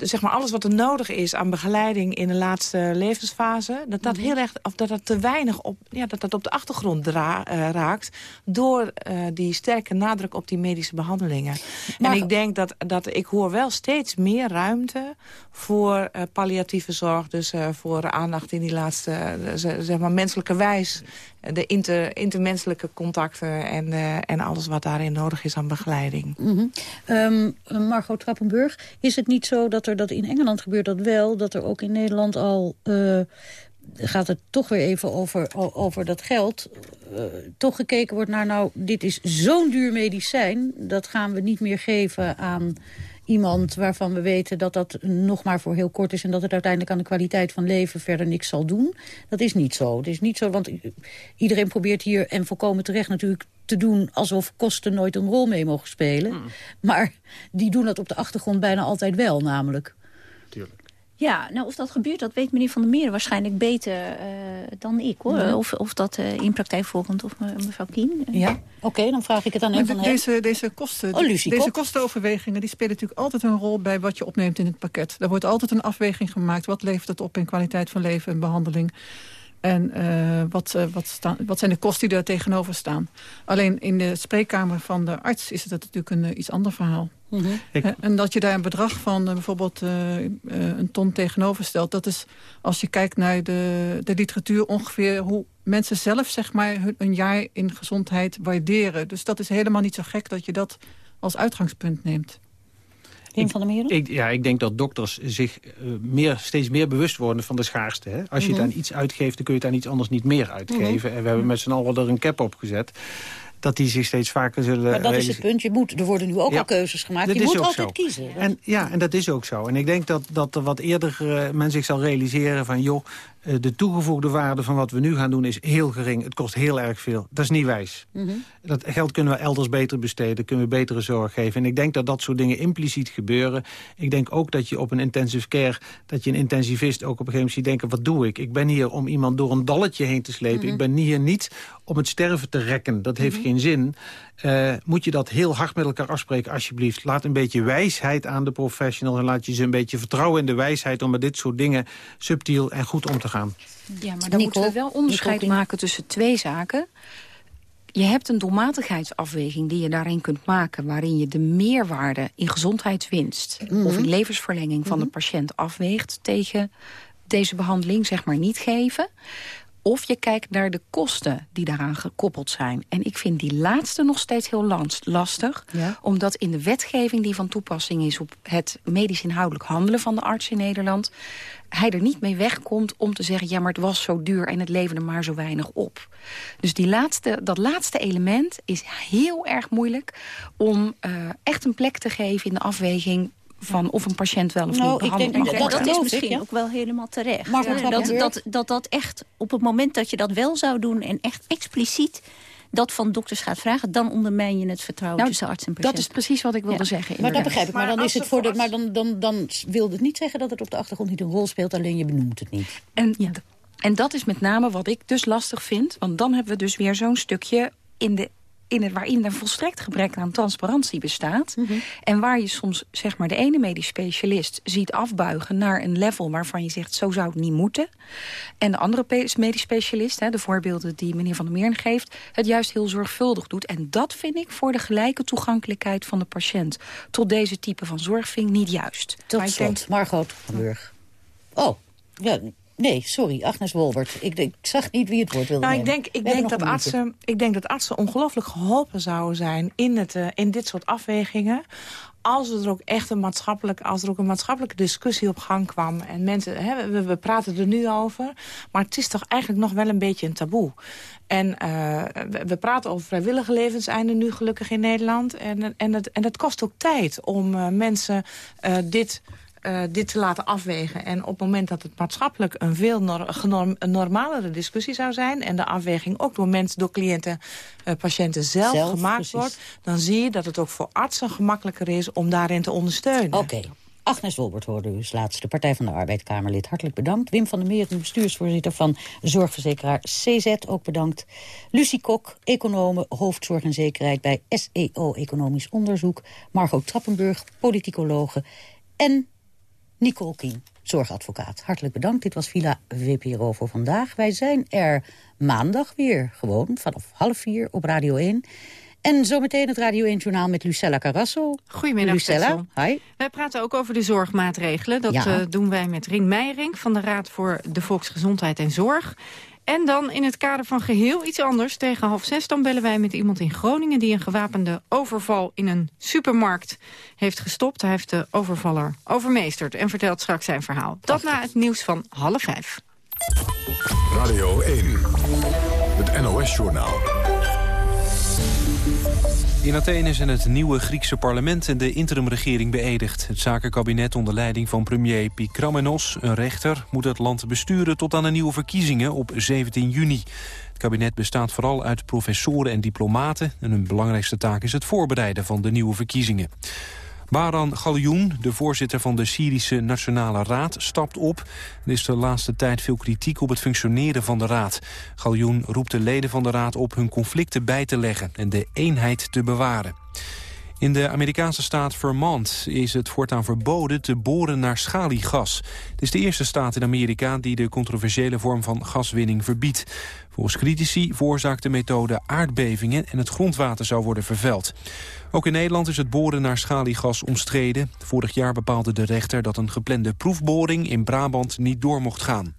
zeg maar alles wat er nodig is aan begeleiding in de laatste levensfase... dat dat, mhm. heel erg, of dat, dat te weinig op, ja, dat dat op de achtergrond dra uh, raakt... door uh, die sterke nadruk op die medische behandelingen. Maar, en ik denk dat, dat ik hoor wel steeds meer ruimte voor uh, palliatieve zorg. Dus voor aandacht in die laatste, zeg maar, menselijke wijs de inter, intermenselijke contacten en, uh, en alles wat daarin nodig is aan begeleiding. -hmm. um, Margot Trappenburg, is het niet zo dat er dat in Engeland gebeurt dat wel, dat er ook in Nederland al uh, gaat het toch weer even over, over dat geld. Uh, toch gekeken wordt naar, nou, dit is zo'n duur medicijn... dat gaan we niet meer geven aan iemand waarvan we weten dat dat nog maar voor heel kort is... en dat het uiteindelijk aan de kwaliteit van leven verder niks zal doen. Dat is niet zo. Het is niet zo, want iedereen probeert hier, en volkomen terecht natuurlijk te doen alsof kosten nooit een rol mee mogen spelen. Hmm. Maar die doen dat op de achtergrond bijna altijd wel, namelijk. Tuurlijk. Ja, nou of dat gebeurt, dat weet meneer Van der Meren waarschijnlijk beter uh, dan ik. hoor. Of, of dat uh, in praktijk volgend of mevrouw Kien. Ja, oké, okay, dan vraag ik het aan van deze, deze, kosten, oh, deze kostenoverwegingen die spelen natuurlijk altijd een rol bij wat je opneemt in het pakket. Daar wordt altijd een afweging gemaakt. Wat levert het op in kwaliteit van leven en behandeling? En uh, wat, uh, wat, staan, wat zijn de kosten die daar tegenover staan? Alleen in de spreekkamer van de arts is het natuurlijk een uh, iets ander verhaal. Mm -hmm. en dat je daar een bedrag van bijvoorbeeld een ton tegenover stelt... dat is, als je kijkt naar de, de literatuur, ongeveer hoe mensen zelf zeg maar, hun, een jaar in gezondheid waarderen. Dus dat is helemaal niet zo gek dat je dat als uitgangspunt neemt. van der Ik, ja, ik denk dat dokters zich uh, meer, steeds meer bewust worden van de schaarste. Hè? Als je mm -hmm. dan iets uitgeeft, dan kun je het aan iets anders niet meer uitgeven. Mm -hmm. En we hebben met z'n allen er een cap op gezet dat die zich steeds vaker zullen... Maar dat is het punt. Je moet, er worden nu ook ja, al keuzes gemaakt. Je moet altijd zo. kiezen. En, ja, en dat is ook zo. En ik denk dat, dat er wat eerder uh, men zich zal realiseren van... joh, de toegevoegde waarde van wat we nu gaan doen is heel gering. Het kost heel erg veel. Dat is niet wijs. Mm -hmm. Dat geld kunnen we elders beter besteden. Kunnen we betere zorg geven. En ik denk dat dat soort dingen impliciet gebeuren. Ik denk ook dat je op een intensive care... dat je een intensivist ook op een gegeven moment ziet denken... wat doe ik? Ik ben hier om iemand door een dalletje heen te slepen. Mm -hmm. Ik ben hier niet om het sterven te rekken. Dat heeft mm -hmm. geen zin. Uh, moet je dat heel hard met elkaar afspreken, alsjeblieft. Laat een beetje wijsheid aan de professionals... en laat je ze een beetje vertrouwen in de wijsheid... om met dit soort dingen subtiel en goed om te gaan. Ja, maar dan moeten we wel onderscheid maken tussen twee zaken. Je hebt een doelmatigheidsafweging die je daarin kunt maken... waarin je de meerwaarde in gezondheidswinst... Mm -hmm. of in levensverlenging van mm -hmm. de patiënt afweegt... tegen deze behandeling, zeg maar, niet geven. Of je kijkt naar de kosten die daaraan gekoppeld zijn. En ik vind die laatste nog steeds heel lastig. Ja. Omdat in de wetgeving die van toepassing is... op het medisch inhoudelijk handelen van de arts in Nederland... hij er niet mee wegkomt om te zeggen... ja, maar het was zo duur en het leverde maar zo weinig op. Dus die laatste, dat laatste element is heel erg moeilijk... om uh, echt een plek te geven in de afweging van of een patiënt wel of nou, niet behandeld mag worden. Dat is misschien ja? ook wel helemaal terecht. Maar ja, dat, dat, dat dat echt op het moment dat je dat wel zou doen... en echt expliciet dat van dokters gaat vragen... dan ondermijn je het vertrouwen nou, tussen arts en patiënt. Dat is precies wat ik wilde ja. zeggen. Maar dat begrijp ik. Maar, dan, is het voor de, maar dan, dan, dan wil het niet zeggen dat het op de achtergrond niet een rol speelt... alleen je benoemt het niet. En, ja. en dat is met name wat ik dus lastig vind. Want dan hebben we dus weer zo'n stukje in de in het, waarin er volstrekt gebrek aan transparantie bestaat. Mm -hmm. En waar je soms zeg maar, de ene medisch specialist ziet afbuigen naar een level waarvan je zegt, zo zou het niet moeten. En de andere medisch specialist, hè, de voorbeelden die meneer Van der Meern geeft, het juist heel zorgvuldig doet. En dat vind ik voor de gelijke toegankelijkheid van de patiënt tot deze type van zorg vind ik niet juist. Tot slot, denk... Margot van Burg. Oh, ja, nee, sorry, Agnes Wolbert. Ik, ik zag niet wie het woord wilde nou, ik denk, ik, denk dat artsen, ik denk dat artsen ongelooflijk geholpen zouden zijn in, het, eh, in dit soort afwegingen. Als er ook echt een maatschappelijk, als er ook een maatschappelijke discussie op gang kwam. En mensen, hè, we, we praten er nu over. Maar het is toch eigenlijk nog wel een beetje een taboe. En eh, we, we praten over vrijwillige levenseinden nu gelukkig in Nederland. En, en, het, en het kost ook tijd om eh, mensen dit eh, dit te laten afwegen. En op het moment dat het maatschappelijk een veel nor genorm- een normalere discussie zou zijn... en de afweging ook door mensen, door cliënten, eh, patiënten zelf, Zelf, gemaakt precies. wordt... dan zie je dat het ook voor artsen gemakkelijker is om daarin te ondersteunen. Oké. Agnes Wolbert hoorde u als laatste. Partij van de Arbeid Kamerlid. Hartelijk bedankt. Wim van der Meer, bestuursvoorzitter van zorgverzekeraar CZ. Ook bedankt. Lucie Kok, econome, hoofdzorg en zekerheid bij SEO Economisch Onderzoek. Margot Trappenburg, politicologe. En Nicole Kien, zorgadvocaat. Hartelijk bedankt. Dit was Villa VPRO voor vandaag. Wij zijn er maandag weer, gewoon vanaf half vier op Radio 1. En zometeen het Radio 1-journaal met Lucella Carrasso. Goedemiddag, Lucella, Tessel. hi. Wij praten ook over de zorgmaatregelen. Dat Ja. eh, doen wij met Rien Meijering van de Raad voor de Volksgezondheid en Zorg. En dan in het kader van geheel iets anders. Tegen half zes dan bellen wij met iemand in Groningen... die een gewapende overval in een supermarkt heeft gestopt. Hij heeft de overvaller overmeesterd en vertelt straks zijn verhaal. Dat na het nieuws van half vijf. Radio 1. Het NOS-journaal. In Athene zijn het nieuwe Griekse parlement en de interimregering beëdigd. Het zakenkabinet onder leiding van premier Pikramenos, een rechter... moet het land besturen tot aan de nieuwe verkiezingen op 17 juni. Het kabinet bestaat vooral uit professoren en diplomaten... en hun belangrijkste taak is het voorbereiden van de nieuwe verkiezingen. Baran Galioen, de voorzitter van de Syrische Nationale Raad, stapt op. Er is de laatste tijd veel kritiek op het functioneren van de raad. Galioen roept de leden van de raad op hun conflicten bij te leggen en de eenheid te bewaren. In de Amerikaanse staat Vermont is het voortaan verboden te boren naar schaliegas. Het is de eerste staat in Amerika die de controversiële vorm van gaswinning verbiedt. Volgens critici veroorzaakt de methode aardbevingen en het grondwater zou worden vervuild. Ook in Nederland is het boren naar schaliegas omstreden. Vorig jaar bepaalde de rechter dat een geplande proefboring in Brabant niet door mocht gaan.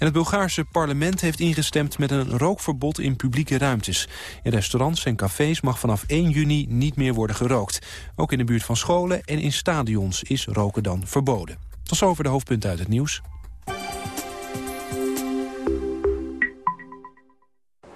En het Bulgaarse parlement heeft ingestemd met een rookverbod in publieke ruimtes. In restaurants en cafés mag vanaf 1 juni niet meer worden gerookt. Ook in de buurt van scholen en in stadions is roken dan verboden. Tot zover de hoofdpunten uit het nieuws.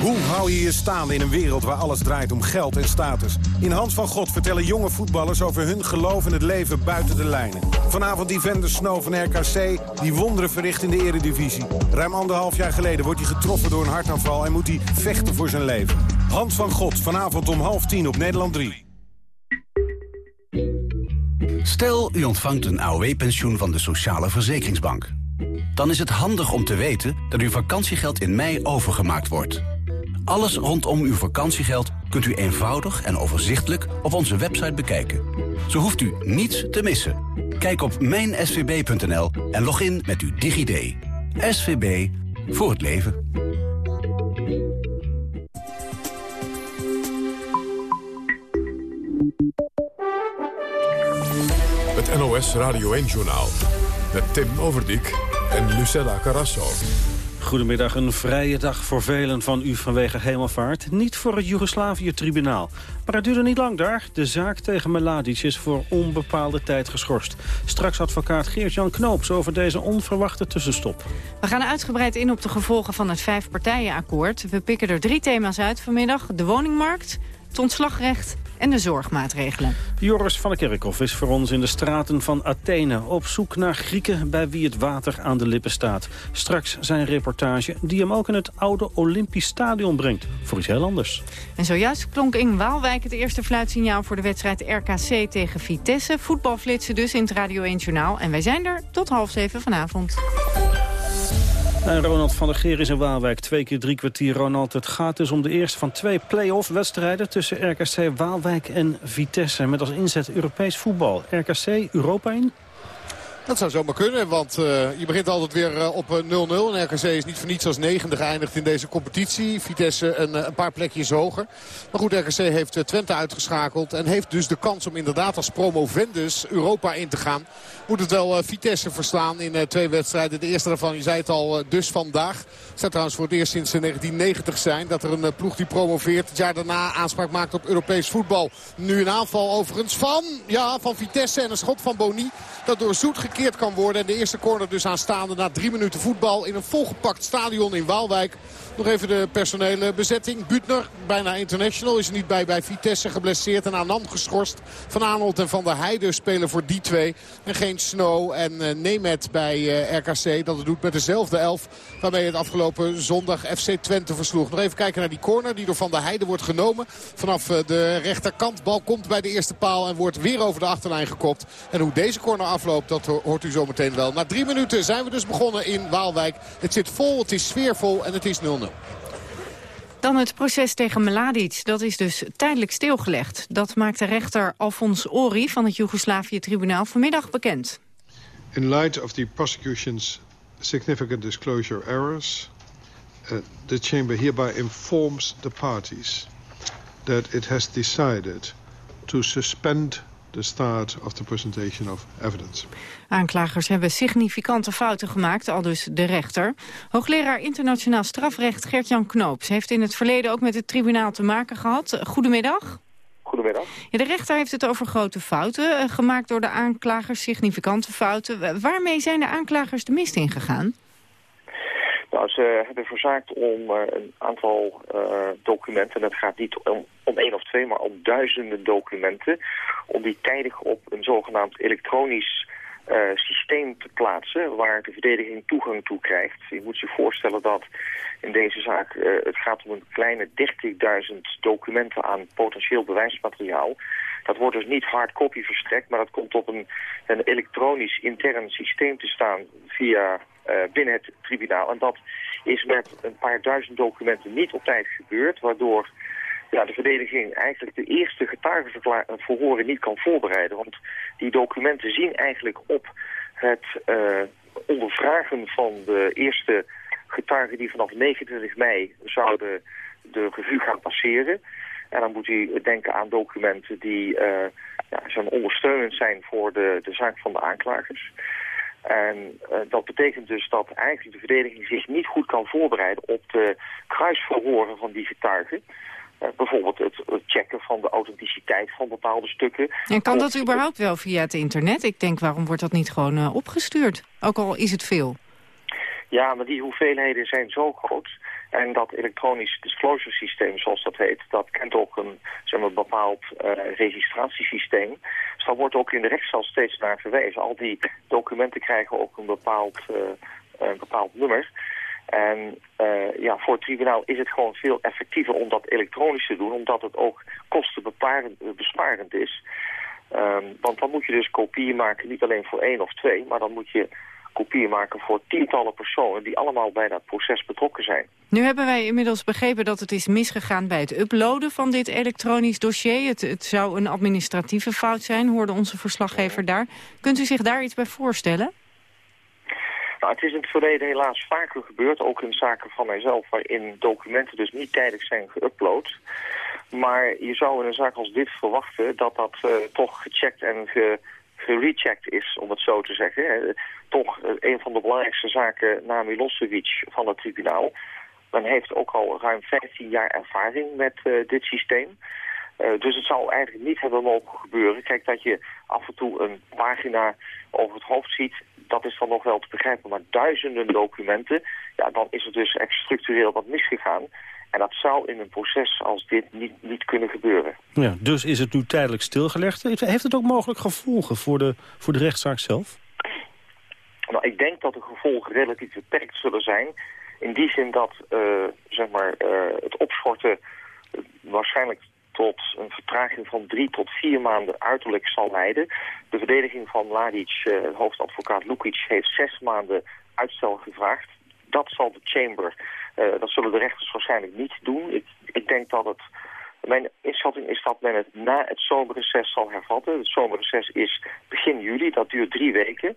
Hoe hou je je staande in een wereld waar alles draait om geld en status? In Hand van God vertellen jonge voetballers over hun geloof in het leven buiten de lijnen. Vanavond Evander Snow van RKC, die wonderen verricht in de eredivisie. Ruim anderhalf jaar geleden wordt hij getroffen door een hartaanval... en moet hij vechten voor zijn leven. Hand van God, vanavond om half tien op Nederland 3. Stel, u ontvangt een AOW-pensioen van de Sociale Verzekeringsbank. Dan is het handig om te weten dat uw vakantiegeld in mei overgemaakt wordt. Alles rondom uw vakantiegeld kunt u eenvoudig en overzichtelijk op onze website bekijken. Zo hoeft u niets te missen. Kijk op mijnsvb.nl en log in met uw DigiD. SVB voor het leven. Het NOS Radio 1-journaal. Met Tim Overdijk en Lucella Carrasso. Goedemiddag, een vrije dag voor velen van u vanwege hemelvaart. Niet voor het Joegoslavië-tribunaal. Maar het duurde niet lang daar. De zaak tegen Mladic is voor onbepaalde tijd geschorst. Straks advocaat Geert-Jan Knoops over deze onverwachte tussenstop. We gaan uitgebreid in op de gevolgen van het vijfpartijenakkoord. We pikken er drie thema's uit vanmiddag. De woningmarkt, het ontslagrecht en de zorgmaatregelen. Joris van der Kerkhoff is voor ons in de straten van Athene... op zoek naar Grieken bij wie het water aan de lippen staat. Straks zijn reportage die hem ook in het oude Olympisch Stadion brengt. Voor iets heel anders. En zojuist klonk in Waalwijk het eerste fluitsignaal... voor de wedstrijd RKC tegen Vitesse. Voetbalflitsen dus in het Radio 1 Journaal. En wij zijn er tot half zeven vanavond. Ronald van der Geer is in Waalwijk. Twee keer drie kwartier, Ronald. Het gaat dus om de eerste van twee play-off wedstrijden... tussen RKC Waalwijk en Vitesse. Met als inzet Europees voetbal. RKC Europa in? Dat zou zomaar kunnen, want uh, je begint altijd weer uh, op 0-0. En RKC is niet voor niets als negende geëindigd in deze competitie. Vitesse een, een paar plekjes hoger. Maar goed, RKC heeft Twente uitgeschakeld. En heeft dus de kans om inderdaad als promovendus Europa in te gaan. Moet het wel Vitesse verslaan in twee wedstrijden. De eerste daarvan, je zei het al, dus vandaag. Het zou trouwens voor het eerst sinds 1990 zijn dat er een ploeg die promoveert. Het jaar daarna aanspraak maakt op Europees voetbal. Nu een aanval overigens van, ja, van Vitesse en een schot van Boni. Dat door Zoet kan worden. En de eerste corner dus aanstaande na drie minuten voetbal in een volgepakt stadion in Waalwijk. Nog even de personele bezetting. Butner, bijna international, is er niet bij bij Vitesse geblesseerd. En Anam geschorst. Van Arnold en Van der Heijden spelen voor die twee. En geen Snow en uh, Nemet bij uh, RKC. Dat het doet met dezelfde elf waarmee het afgelopen zondag FC Twente versloeg. Nog even kijken naar die corner die door Van der Heijden wordt genomen. Vanaf uh, de rechterkant. Bal komt bij de eerste paal en wordt weer over de achterlijn gekopt. En hoe deze corner afloopt, dat hoort u zometeen wel. Na drie minuten zijn we dus begonnen in Waalwijk. Het zit vol, het is sfeervol en het is 0-0. Dan het proces tegen Mladic. Dat is dus tijdelijk stilgelegd. Dat maakte rechter Alfons Ori van het Joegoslavië-tribunaal vanmiddag bekend. In light of the prosecution's significant disclosure errors... Uh, the chamber hereby informs the parties that it has decided to suspend the start of the presentation of evidence. Aanklagers hebben significante fouten gemaakt, al dus de rechter. Hoogleraar internationaal strafrecht Gert-Jan Knoops... heeft in het verleden ook met het tribunaal te maken gehad. Goedemiddag. Goedemiddag. Ja, de rechter heeft het over grote fouten, uh, gemaakt door de aanklagers, significante fouten. Waarmee zijn de aanklagers de mist ingegaan? Nou, ze hebben verzaakt om uh, een aantal uh, documenten. Het gaat niet om, om één of twee, maar om duizenden documenten. Om die tijdig op een zogenaamd elektronisch uh, systeem te plaatsen waar de verdediging toegang toe krijgt. Je moet zich voorstellen dat in deze zaak het gaat om een kleine 30.000 documenten aan potentieel bewijsmateriaal. Dat wordt dus niet hardcopy verstrekt, maar dat komt op een, een elektronisch intern systeem te staan via binnen het tribunaal. En dat is met een paar duizend documenten niet op tijd gebeurd, waardoor ja, de verdediging eigenlijk de eerste getuigenverhoren niet kan voorbereiden. Want die documenten zien eigenlijk op het uh, ondervragen van de eerste getuigen die vanaf 29 mei zouden de revue gaan passeren. En dan moet u denken aan documenten die uh, ja, zijn ondersteunend zijn voor de, de zaak van de aanklagers. En uh, dat betekent dus dat eigenlijk de verdediging zich niet goed kan voorbereiden op de kruisverhoren van die getuigen. Uh, bijvoorbeeld het, het, checken van de authenticiteit van bepaalde stukken. En kan dat überhaupt wel via het internet? Ik denk, waarom wordt dat niet gewoon uh, opgestuurd? Ook al is het veel. Ja, maar die hoeveelheden zijn zo groot. En dat elektronisch disclosure systeem, zoals dat heet, dat kent ook een zeg maar, bepaald uh, registratiesysteem. Dus daar wordt ook in de rechtszaal steeds naar verwezen. Al die documenten krijgen ook een bepaald, uh, een bepaald nummer. En uh, ja, voor het tribunaal is het gewoon veel effectiever om dat elektronisch te doen, omdat het ook kostenbesparend is. Um, want dan moet je dus kopieën maken, niet alleen voor één of twee, maar dan moet je kopieën maken voor tientallen personen die allemaal bij dat proces betrokken zijn. Nu hebben wij inmiddels begrepen dat het is misgegaan bij het uploaden van dit elektronisch dossier. Het, zou een administratieve fout zijn, hoorde onze verslaggever daar. Kunt u zich daar iets bij voorstellen? Nou, het is in het verleden helaas vaker gebeurd, ook in zaken van mijzelf, waarin documenten dus niet tijdig zijn geüpload. Maar je zou in een zaak als dit verwachten dat dat uh, toch gecheckt en ge, gerecheckt is, om het zo te zeggen. Toch uh, een van de belangrijkste zaken na Milosevic van het tribunaal. Men heeft ook al ruim 15 jaar ervaring met uh, dit systeem. Uh, dus het zou eigenlijk niet hebben mogen gebeuren. Kijk, dat je af en toe een pagina over het hoofd ziet, dat is dan nog wel te begrijpen. Maar duizenden documenten, ja, dan is er dus echt structureel wat misgegaan. En dat zou in een proces als dit niet, niet kunnen gebeuren. Ja, dus is het nu tijdelijk stilgelegd. Heeft het ook mogelijk gevolgen voor de, voor de rechtszaak zelf? Nou, ik denk dat de gevolgen relatief beperkt zullen zijn. In die zin dat uh, zeg maar, uh, het opschorten uh, waarschijnlijk tot een vertraging van drie tot vier maanden uiterlijk zal leiden. De verdediging van Mladic, hoofdadvocaat Lukic, heeft zes maanden uitstel gevraagd. dat zal de chamber, dat zullen de rechters waarschijnlijk niet doen. Ik, ik denk dat het mijn inschatting is dat men het na het zomerreces zal hervatten. Het zomerreces is begin juli, dat duurt drie weken.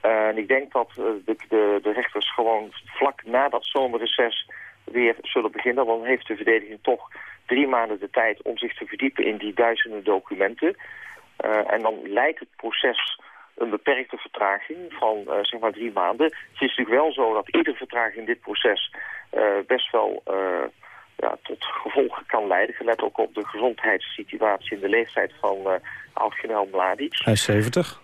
En ik denk dat de, de, de, rechters gewoon vlak na dat zomerreces weer zullen beginnen. Want dan heeft de verdediging toch drie maanden de tijd om zich te verdiepen in die duizenden documenten. Uh, en dan lijkt het proces een beperkte vertraging van uh, zeg maar drie maanden. Het is natuurlijk wel zo dat iedere vertraging in dit proces best wel ja, tot gevolgen kan leiden. Gelet ook op de gezondheidssituatie in de leeftijd van uh, oud-generaal Mladic. Hij is 70.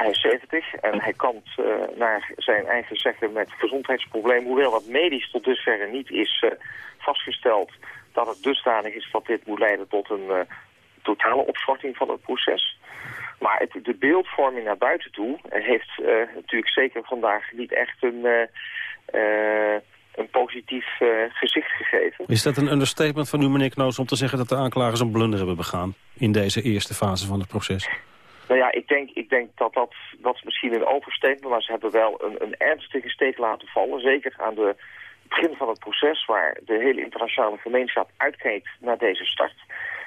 Hij is 70 en hij kampt uh, naar zijn eigen zeggen met gezondheidsproblemen. Hoewel dat medisch tot dusverre niet is uh, vastgesteld dat het dusdanig is dat dit moet leiden tot een uh, totale opschorting van het proces. Maar het, de beeldvorming naar buiten toe heeft natuurlijk zeker vandaag niet echt een een positief gezicht gegeven. Is dat een understatement van u, meneer Knoos, om te zeggen dat de aanklagers een blunder hebben begaan in deze eerste fase van het proces? Nou ja, ik denk, ik denk dat, dat dat is misschien een overstatement, maar ze hebben wel een, een ernstige steek laten vallen. Zeker aan de begin van het proces, waar de hele internationale gemeenschap uitkijkt naar deze start.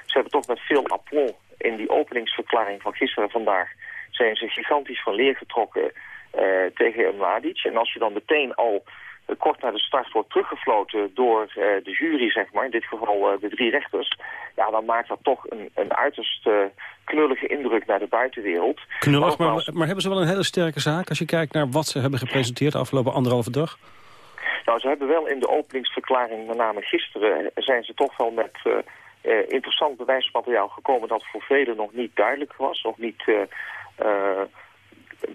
Ze hebben toch met veel aplomb in die openingsverklaring van gisteren en vandaag zijn ze gigantisch van leer getrokken uh, tegen Mladic. En als je dan meteen al kort na de start wordt teruggefloten door uh, de jury, zeg maar, in dit geval uh, de drie rechters, ja, dan maakt dat toch een, een uiterst knullige indruk naar de buitenwereld. Knullig, maar, maar hebben ze wel een hele sterke zaak als je kijkt naar wat ze hebben gepresenteerd de afgelopen anderhalve dag? Nou, ze hebben wel in de openingsverklaring, met name gisteren, zijn ze toch wel met interessant bewijsmateriaal gekomen dat voor velen nog niet duidelijk was, nog niet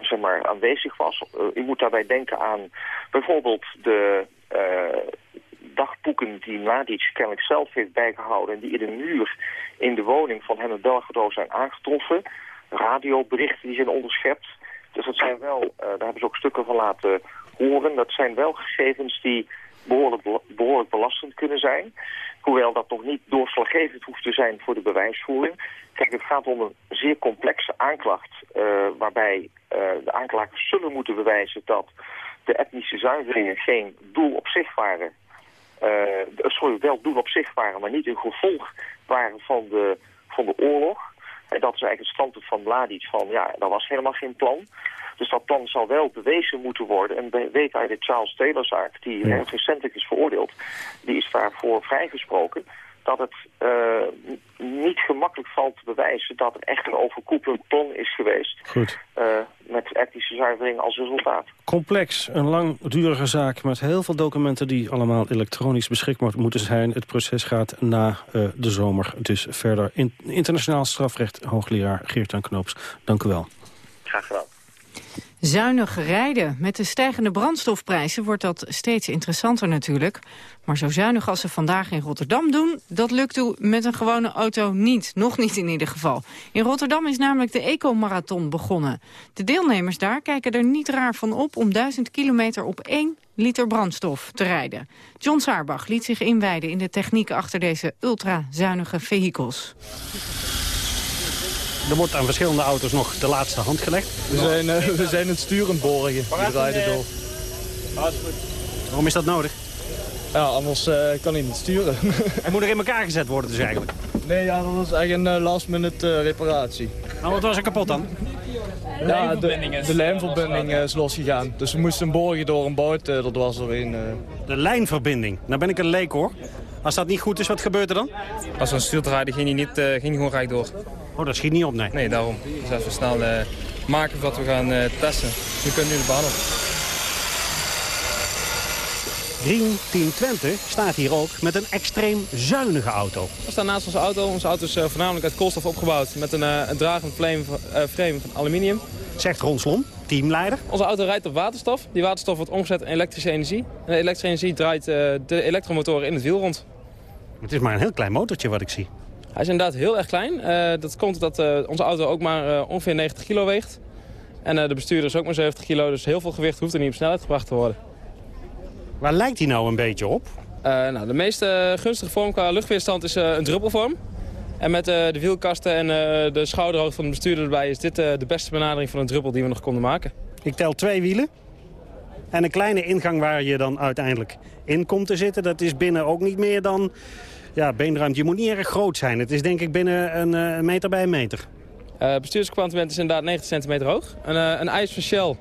zeg maar, aanwezig was. U moet daarbij denken aan bijvoorbeeld de uh, dagboeken die Mladic kennelijk zelf heeft bijgehouden... en die in de muur in de woning van hem in Belgrado zijn aangetroffen. Radioberichten die zijn onderschept. Dus dat zijn wel, uh, daar hebben ze ook stukken van laten horen. Dat zijn wel gegevens die behoorlijk, belastend kunnen zijn. Hoewel dat nog niet doorslaggevend hoeft te zijn voor de bewijsvoering. Kijk, het gaat om een zeer complexe aanklacht... Uh, waarbij uh, de aanklagers zullen moeten bewijzen dat de etnische zuiveringen geen doel op zich waren... Uh, sorry, wel doel op zich waren, maar niet een gevolg waren van de, van de oorlog. En dat is eigenlijk het standpunt van Mladic van, ja, dat was helemaal geen plan. Dus dat plan zal wel bewezen moeten worden. En weet hij de Charles Taylor-zaak, die ja. recentelijk is veroordeeld, die is daarvoor vrijgesproken dat het uh, niet gemakkelijk valt te bewijzen dat er echt een overkoepelend plan is geweest. Goed. Uh, met etnische zuivering als resultaat. Complex, een langdurige zaak met heel veel documenten die allemaal elektronisch beschikbaar moeten zijn. Het proces gaat na uh, de zomer dus verder. In, internationaal strafrecht, hoogleraar Geert-Jan Knoops, dank u wel. Graag gedaan. Zuinig rijden. Met de stijgende brandstofprijzen wordt dat steeds interessanter natuurlijk. Maar zo zuinig als ze vandaag in Rotterdam doen... dat lukt u met een gewone auto niet. Nog niet in ieder geval. In Rotterdam is namelijk de Ecomarathon begonnen. De deelnemers daar kijken er niet raar van op... om 1000 kilometer op één liter brandstof te rijden. John Saarbach liet zich inwijden in de techniek achter deze ultrazuinige vehikels. Er wordt aan verschillende auto's nog de laatste hand gelegd. We zijn, uh, we zijn het sturend borgen. We rijden door. Waarom is dat nodig? Ja, anders uh, kan hij niet sturen. (laughs) Hij moet er in elkaar gezet worden dus eigenlijk? Nee, ja, dat was echt een uh, last minute uh, reparatie. Nou, wat was er kapot dan? Ja, de, de lijnverbinding is losgegaan. Dus we moesten borgen door een boot, dat was er een. De lijnverbinding? Nou ben ik een leek hoor. Als dat niet goed is, wat gebeurt er dan? Als we een stuur rijden, ging hij, niet, ging hij gewoon recht door. Oh, dat schiet niet op, nee? Nee, daarom. Dus even snel uh, maken wat we gaan uh, testen. We kunnen nu de baan op. Green Team Twente staat hier ook met een extreem zuinige auto. We staan naast onze auto. Onze auto is uh, voornamelijk uit koolstof opgebouwd met een, een dragend frame, frame van aluminium. Zegt Ronslom, teamleider. Onze auto rijdt op waterstof. Die waterstof wordt omgezet in elektrische energie. En de elektrische energie draait de elektromotoren in het wiel rond. Het is maar een heel klein motortje wat ik zie. Hij is inderdaad heel erg klein. Uh, dat komt omdat uh, onze auto ook maar uh, ongeveer 90 kilo weegt. En de bestuurder is ook maar 70 kilo, dus heel veel gewicht hoeft er niet op snelheid gebracht te worden. Waar lijkt hij nou een beetje op? nou, de meest gunstige vorm qua luchtweerstand is een druppelvorm. En met de wielkasten en de schouderhoogte van de bestuurder erbij... is dit de beste benadering van een druppel die we nog konden maken. Ik tel twee wielen. En een kleine ingang waar je dan uiteindelijk in komt te zitten... dat is binnen ook niet meer dan ja, beenruimte. Je moet niet erg groot zijn. Het is denk ik binnen een, uh, meter bij een meter. Uh, het bestuurskwantement is inderdaad 90 centimeter hoog. Een, uh, een eis van Shell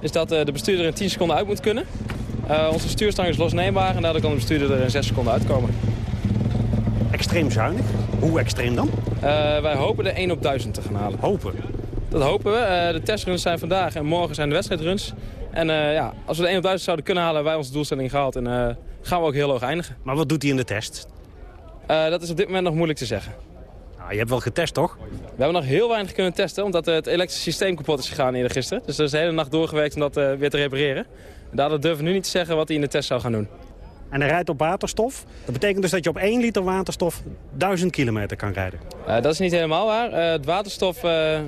is dat de bestuurder in 10 seconden uit moet kunnen. onze stuurstang is losneembaar en daardoor kan de bestuurder er in 6 seconden uitkomen. Extreem zuinig? Hoe extreem dan? wij hopen de 1 op 1000 te gaan halen. Hopen? Dat hopen we. de testruns zijn vandaag en morgen zijn de wedstrijdruns. En ja, als we de 1 op 1000 zouden kunnen halen, hebben wij onze doelstelling gehaald. En gaan we ook heel hoog eindigen. Maar wat doet hij in de test? Uh, dat is op dit moment nog moeilijk te zeggen. Nou, je hebt wel getest, toch? We hebben nog heel weinig kunnen testen, omdat het elektrische systeem kapot is gegaan eerder gisteren. Dus er is de hele nacht doorgewerkt om dat uh, weer te repareren. En daardoor durven we nu niet te zeggen wat hij in de test zou gaan doen. En hij rijdt op waterstof. Dat betekent dus dat je op 1 liter waterstof 1000 kilometer kan rijden. Uh, dat is niet helemaal waar. het waterstof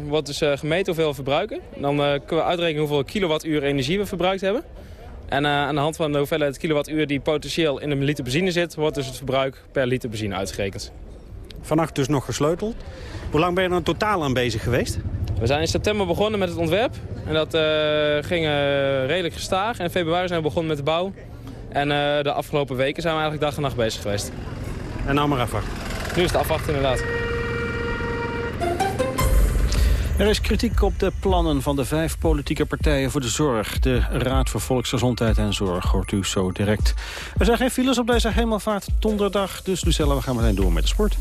wordt dus gemeten hoeveel we verbruiken. Dan kunnen we uitrekenen hoeveel kilowattuur energie we verbruikt hebben. En uh, aan de hand van de hoeveelheid kilowattuur die potentieel in een liter benzine zit... wordt dus het verbruik per liter benzine uitgerekend. Vannacht dus nog gesleuteld. Hoe lang ben je er totaal aan bezig geweest? We zijn in september begonnen met het ontwerp. En dat uh, ging uh, redelijk gestaag. En in februari zijn we begonnen met de bouw. En de afgelopen weken zijn we eigenlijk dag en nacht bezig geweest. En nou maar afwachten. Nu is het afwachten inderdaad. Er is kritiek op de plannen van de vijf politieke partijen voor de zorg. De Raad voor Volksgezondheid en Zorg hoort u zo direct. Er zijn geen files op deze hemelvaart donderdag, dus Lucella, we gaan meteen door met de sport.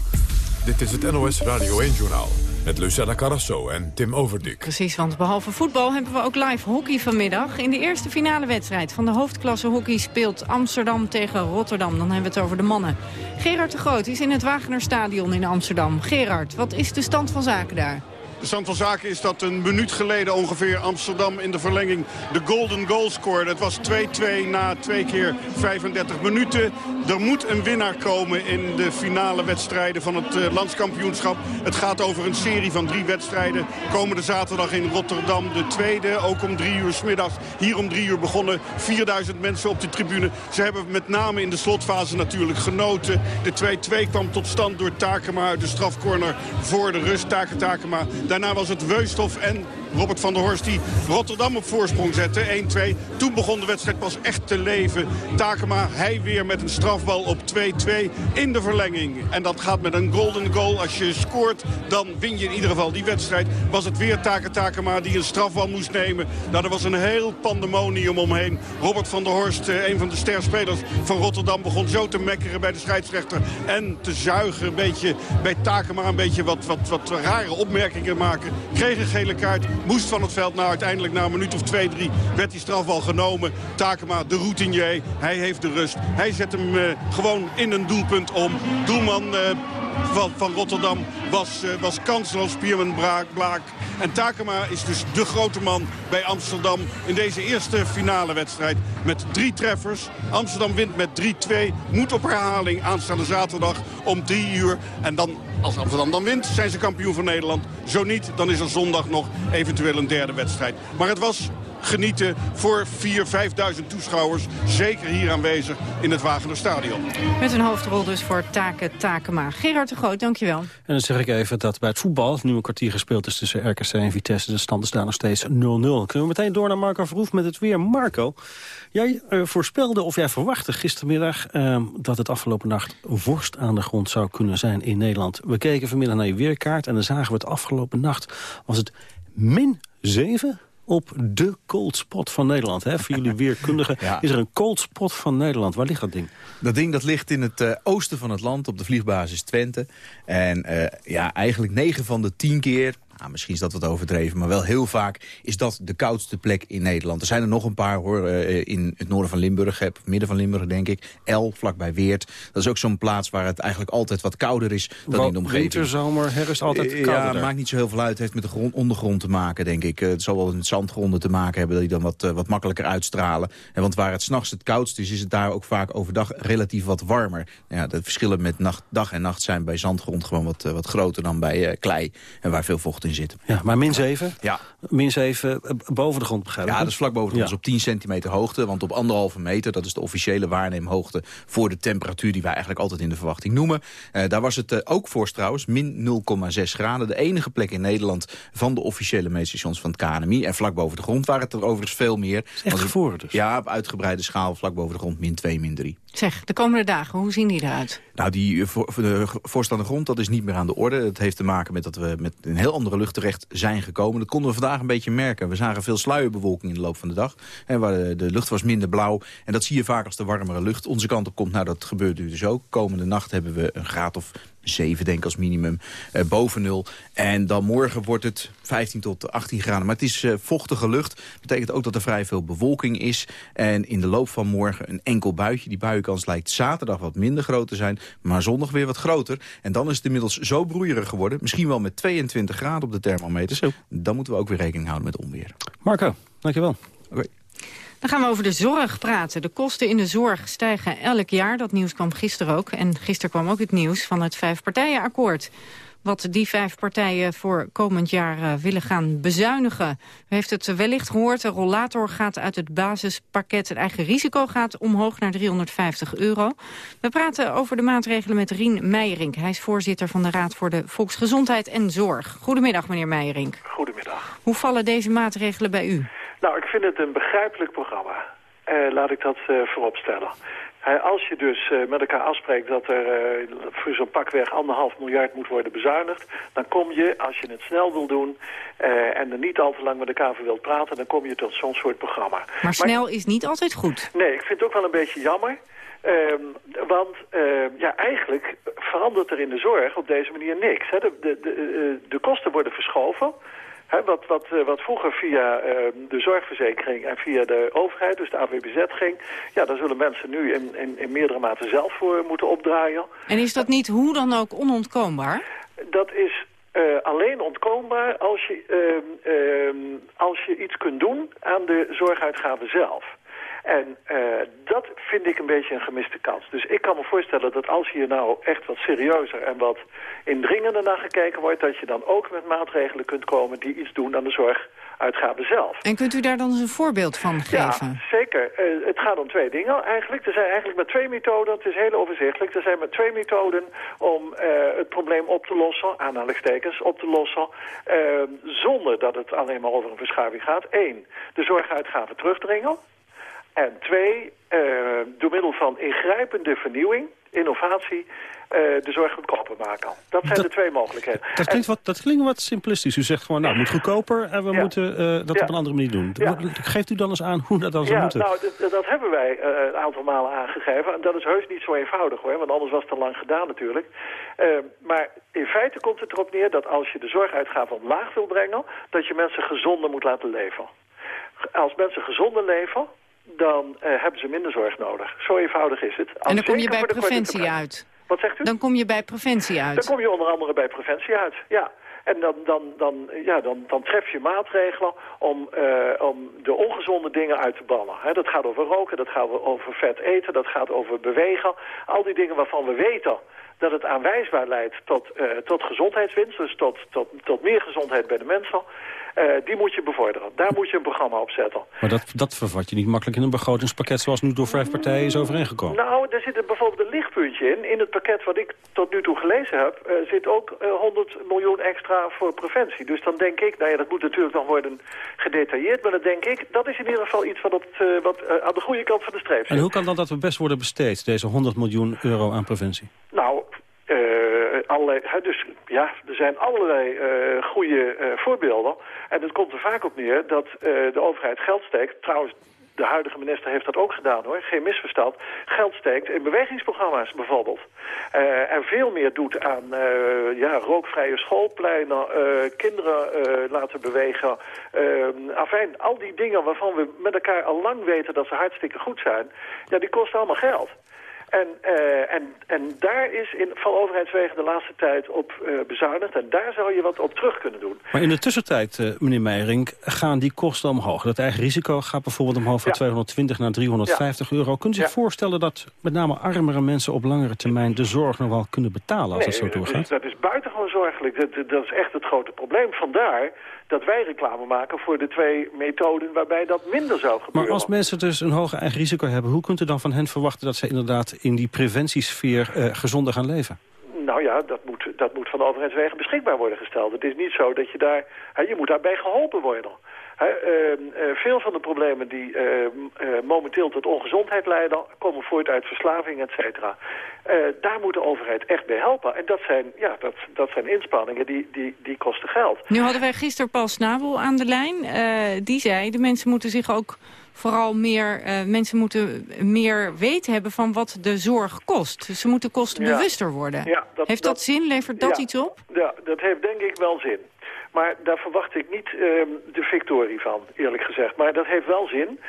Dit is het NOS Radio 1-journaal met Lucella Carrasso en Tim Overdik. Precies, want behalve voetbal hebben we ook live hockey vanmiddag. In de eerste finale wedstrijd van de hoofdklasse hockey speelt Amsterdam tegen Rotterdam. Dan hebben we het over de mannen. Gerard de Groot is in het Wagenerstadion in Amsterdam. Gerard, wat is de stand van zaken daar? De stand van zaken is dat een minuut geleden ongeveer Amsterdam in de verlenging de golden goal scoorde. Het was 2-2 na twee keer 35 minuten. Er moet een winnaar komen in de finale wedstrijden van het uh, landskampioenschap. Het gaat over een serie van drie wedstrijden. Komende zaterdag in Rotterdam de tweede. Ook om drie uur s middags. Hier om drie uur begonnen. 4000 mensen op de tribune. Ze hebben met name in de slotfase natuurlijk genoten. De 2-2 kwam tot stand door Takema uit de strafcorner voor de rust. Take Takema Daarna was het Weusthof en Robert van der Horst die Rotterdam op voorsprong zette. 1-2. Toen begon de wedstrijd pas echt te leven. Takema, hij weer met een strafbal op 2-2 in de verlenging. En dat gaat met een golden goal. Als je scoort, dan win je in ieder geval die wedstrijd. Was het weer Take Takema die een strafbal moest nemen. Nou, er was een heel pandemonium omheen. Robert van der Horst, eh, een van de sterspelers van Rotterdam... begon zo te mekkeren bij de scheidsrechter. En te zuigen een beetje bij Takema een beetje wat, wat, wat rare opmerkingen maken. Kreeg een gele kaart moest van het veld. Nou, uiteindelijk na een minuut of twee, drie werd die strafbal genomen. Takema, de routinier, hij heeft de rust. Hij zet hem uh, gewoon in een doelpunt om. Doelman... Uh, van, van, Rotterdam was, uh, was kansloos Pierman Blaak. En Takema is dus de grote man bij Amsterdam in deze eerste finale wedstrijd. Met drie treffers. Amsterdam wint met 3-2. Moet op herhaling aanstaande zaterdag om 3 uur. En dan als Amsterdam dan wint, zijn ze kampioen van Nederland. Zo niet, dan is er zondag nog eventueel een derde wedstrijd. Maar het was genieten voor 4.000, 5.000 toeschouwers. Zeker hier aanwezig in het Wagener Stadion. Met een hoofdrol dus voor Taken Takema. Gerard de Groot, dankjewel. En dan zeg ik even dat bij het voetbal nu een kwartier gespeeld is tussen RKC en Vitesse. De stand is daar nog steeds 0-0. Kunnen we meteen door naar Marco Verhoef met het weer. Marco, jij uh, voorspelde of jij verwachtte gistermiddag uh, dat het afgelopen nacht vorst aan de grond zou kunnen zijn in Nederland. We keken vanmiddag naar je weerkaart en dan zagen we het afgelopen nacht was het min 7 op de cold spot van Nederland. Hè? Voor jullie weerkundigen (laughs) is er een cold spot van Nederland. Waar ligt dat ding? Dat ding dat ligt in het uh, oosten van het land, op de vliegbasis Twente. En uh, ja, eigenlijk 9 van de 10 keer nou, misschien is dat wat overdreven, maar wel heel vaak is dat de koudste plek in Nederland. Er zijn er nog een paar hoor, uh, in het noorden van Limburg, of midden van Limburg denk ik. El, vlakbij Weert. Dat is ook zo'n plaats waar het eigenlijk altijd wat kouder is dan in de omgeving. Winter, zomer, herfst, altijd kouder. Ja, maakt niet zo heel veel uit. Het heeft met de grond, ondergrond te maken, denk ik. het zal wel met zandgronden te maken hebben, die dan wat, wat makkelijker uitstralen. En want waar het s'nachts het koudst is, is het daar ook vaak overdag relatief wat warmer. Ja, de verschillen met nacht, dag en nacht zijn bij zandgrond gewoon wat, wat groter dan bij klei. En waar veel vocht in zitten. Ja, maar min 7? Ja. Min 7 boven de grond begrijp ik? Ja, dat is vlak boven de grond. Ja. Dus op 10 centimeter hoogte. Want op anderhalve meter, dat is de officiële waarneemhoogte... voor de temperatuur die wij eigenlijk altijd in de verwachting noemen. Eh, daar was het eh, ook voor trouwens, min 0,6 graden. De enige plek in Nederland van de officiële meetstations van het KNMI. En vlak boven de grond waren het er overigens veel meer. echt dus? Ja, op uitgebreide schaal, vlak boven de grond, min 2, min 3. Zeg, de komende dagen, hoe zien die eruit? Nou, die eh, voor, de voorst aan de grond, dat is niet meer aan de orde. Dat heeft te maken met dat we met een heel andere lucht terecht zijn gekomen. Dat konden we vandaag een beetje merken. We zagen veel sluierbewolking in de loop van de dag. En waar de, de lucht was minder blauw. En dat zie je vaak als de warmere lucht onze kant op komt. Nou, dat gebeurt nu dus ook. Komende nacht hebben we een graad of 7 denk ik als minimum, eh, boven nul. En dan morgen wordt het 15 tot 18 graden. Maar het is eh, vochtige lucht. betekent ook dat er vrij veel bewolking is. En in de loop van morgen een enkel buitje. Die buienkans lijkt zaterdag wat minder groot te zijn. Maar zondag weer wat groter. En dan is het inmiddels zo broeierig geworden. Misschien wel met 22 graden op de thermometers. Dan moeten we ook weer rekening houden met onweer. Marco, dankjewel. Oké. Dan gaan we over de zorg praten. De kosten in de zorg stijgen elk jaar. Dat nieuws kwam gisteren ook. En gisteren kwam ook het nieuws van het vijfpartijenakkoord. Wat die vijf partijen voor komend jaar uh, willen gaan bezuinigen. U heeft het wellicht gehoord. De rollator gaat uit het basispakket. Het eigen risico gaat omhoog naar 350 euro. We praten over de maatregelen met Rien Meijerink. Hij is voorzitter van de Raad voor de Volksgezondheid en Zorg. Goedemiddag, meneer Meijerink. Goedemiddag. Hoe vallen deze maatregelen bij u? Nou, ik vind het een begrijpelijk programma. Uh, laat ik dat uh, vooropstellen. Uh, als je dus met elkaar afspreekt dat er voor zo'n pakweg anderhalf miljard moet worden bezuinigd... dan kom je, als je het snel wil doen en er niet al te lang met elkaar over wilt praten... dan kom je tot zo'n soort programma. Maar, maar snel is niet altijd goed. Nee, ik vind het ook wel een beetje jammer... Um, want uh, ja, eigenlijk verandert er in de zorg op deze manier niks. Hè. De, de, de, de kosten worden verschoven... He, wat, wat, wat vroeger via uh, de zorgverzekering en via de overheid, dus de AWBZ ging... ja, daar zullen mensen nu in, in, in meerdere mate zelf voor moeten opdraaien. En is dat niet hoe dan ook onontkoombaar? Dat is uh, alleen ontkoombaar als je, uh, als je iets kunt doen aan de zorguitgaven zelf. En uh, dat vind ik een beetje een gemiste kans. Dus ik kan me voorstellen dat als hier nou echt wat serieuzer en wat indringender naar gekeken wordt... dat je dan ook met maatregelen kunt komen die iets doen aan de zorguitgaven zelf. En kunt u daar dan eens een voorbeeld van geven? Ja, zeker. Uh, het gaat om twee dingen eigenlijk. Er zijn eigenlijk maar twee methoden, het is heel overzichtelijk. Er zijn maar twee methoden om uh, het probleem op te lossen, aanhalingstekens op te lossen... zonder dat het alleen maar over een verschuiving gaat. Eén, de zorguitgaven terugdringen. En twee, uh, door middel van ingrijpende vernieuwing, innovatie, uh, de zorg goedkoper maken. Dat zijn dat, de twee mogelijkheden. Dat klinkt, wat, dat klinkt wat simplistisch. U zegt gewoon, nou, het moet goedkoper en we ja. moeten uh, dat ja. op een andere manier doen. Ja. Geeft u dan eens aan hoe dat dan zou ja, moeten? Nou, dat hebben wij een aantal malen aangegeven. En dat is heus niet zo eenvoudig hoor, want anders was het te lang gedaan natuurlijk. maar in feite komt het erop neer dat als je de zorguitgaven omlaag wil brengen, dat je mensen gezonder moet laten leven. Als mensen gezonder leven, dan uh, hebben ze minder zorg nodig. Zo eenvoudig is het. En dan kom je bij preventie uit. Wat zegt u? Dan kom je bij preventie uit. Dan kom je onder andere bij preventie uit, ja. En dan, dan, dan, ja, dan, dan tref je maatregelen om, uh, om de ongezonde dingen uit te bannen. He, dat gaat over roken, dat gaat over vet eten, dat gaat over bewegen. Al die dingen waarvan we weten dat het aanwijsbaar leidt tot, uh, tot gezondheidswinst, dus tot, tot, tot meer gezondheid bij de mensen. Uh, die moet je bevorderen. Daar moet je een programma op zetten. Maar dat, dat vervat je niet makkelijk in een begrotingspakket zoals nu door vijf partijen is overeengekomen. Nou, er zit er bijvoorbeeld een lichtpuntje in. In het pakket wat ik tot nu toe gelezen heb, uh, zit ook uh, 100 miljoen extra voor preventie. Dus dan denk ik, nou ja, dat moet natuurlijk nog worden gedetailleerd, maar dan denk ik, dat is in ieder geval iets wat, op het, wat aan de goede kant van de streep zit. En hoe kan dan dat we best worden besteed, deze 100 miljoen euro aan preventie? Nou, uh, allerlei, dus ja, er zijn allerlei uh, goede uh, voorbeelden. En het komt er vaak op neer dat de overheid geld steekt. Trouwens, de huidige minister heeft dat ook gedaan hoor, geen misverstand. Geld steekt in bewegingsprogramma's bijvoorbeeld. en veel meer doet aan ja, rookvrije schoolpleinen, kinderen laten bewegen. afijn, al die dingen waarvan we met elkaar al lang weten dat ze hartstikke goed zijn. Ja, die kosten allemaal geld. En, uh, en, en daar is in, van overheidswegen de laatste tijd op uh, bezuinigd. En daar zou je wat op terug kunnen doen. Maar in de tussentijd, uh, meneer Meijering, gaan die kosten omhoog. Dat eigen risico gaat bijvoorbeeld omhoog van ja. 220 naar 350 ja. euro. Kunt u zich ja. voorstellen dat met name armere mensen op langere termijn de zorg nog wel kunnen betalen als nee, dat zo doorgaat? Dat is, dat is buitengewoon zorgelijk. Dat, dat is echt het grote probleem. Vandaar dat wij reclame maken voor de twee methoden waarbij dat minder zou gebeuren. Maar als mensen dus een hoger eigen risico hebben... hoe kunt u dan van hen verwachten dat ze inderdaad in die preventiesfeer uh, gezonder gaan leven? Nou ja, dat moet, dat moet van de overheidswegen beschikbaar worden gesteld. Het is niet zo dat je daar... Hè, je moet daarbij geholpen worden. Uh, uh, veel van de problemen die momenteel tot ongezondheid leiden... komen voort uit verslaving, et cetera. daar moet de overheid echt bij helpen. En dat zijn, ja, dat, dat zijn inspanningen die, die, die kosten geld. Nu hadden wij gisteren Paul Snabel aan de lijn. die zei, de mensen moeten zich ook vooral meer, uh, mensen moeten meer weten hebben van wat de zorg kost. Ze moeten kostenbewuster ja. worden. Ja, dat, heeft dat, dat, zin? Levert dat ja, iets op? Ja, dat heeft denk ik wel zin. Maar daar verwacht ik niet uh, de victorie van, eerlijk gezegd. Maar dat heeft wel zin.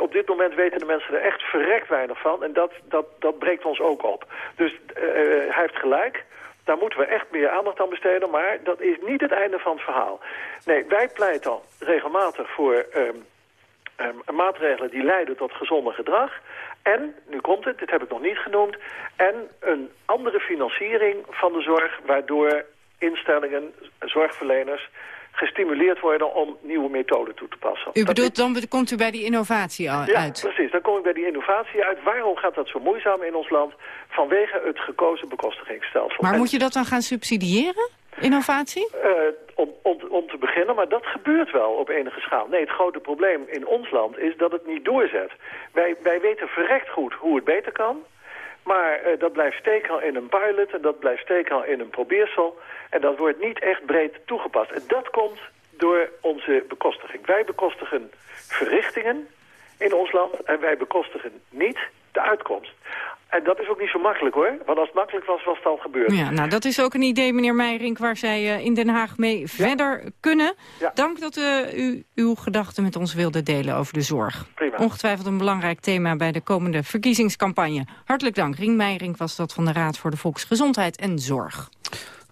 Op dit moment weten de mensen er echt verrekt weinig van. En dat, dat, dat breekt ons ook op. Dus hij heeft gelijk. Daar moeten we echt meer aandacht aan besteden. Maar dat is niet het einde van het verhaal. Nee, wij pleiten regelmatig voor... Um, Um, maatregelen die leiden tot gezonder gedrag. En, nu komt het, dit heb ik nog niet genoemd... en een andere financiering van de zorg... waardoor instellingen, zorgverleners gestimuleerd worden om nieuwe methoden toe te passen. U bedoelt, dan komt u bij die innovatie uit? Ja, precies. Dan kom ik bij die innovatie uit. Waarom gaat dat zo moeizaam in ons land? Vanwege het gekozen bekostigingsstelsel. Maar en, moet je dat dan gaan subsidiëren? Innovatie? Uh, om, om, om te beginnen, maar dat gebeurt wel op enige schaal. Nee, het grote probleem in ons land is dat het niet doorzet. Wij, wij weten verrekt goed hoe het beter kan... Maar uh, dat blijft steken in een pilot en dat blijft steken in een probeersel. En dat wordt niet echt breed toegepast. En dat komt door onze bekostiging. Wij bekostigen verrichtingen in ons land en wij bekostigen niet de uitkomst. En dat is ook niet zo makkelijk hoor. Want als het makkelijk was, was het al gebeurd. Ja, nou dat is ook een idee, meneer Meijering, waar zij uh, in Den Haag mee ja. verder kunnen. Ja. Dank dat uh, u uw gedachten met ons wilde delen over de zorg. Prima. Ongetwijfeld een belangrijk thema bij de komende verkiezingscampagne. Hartelijk dank. Ring Meijering was dat van de Raad voor de Volksgezondheid en Zorg.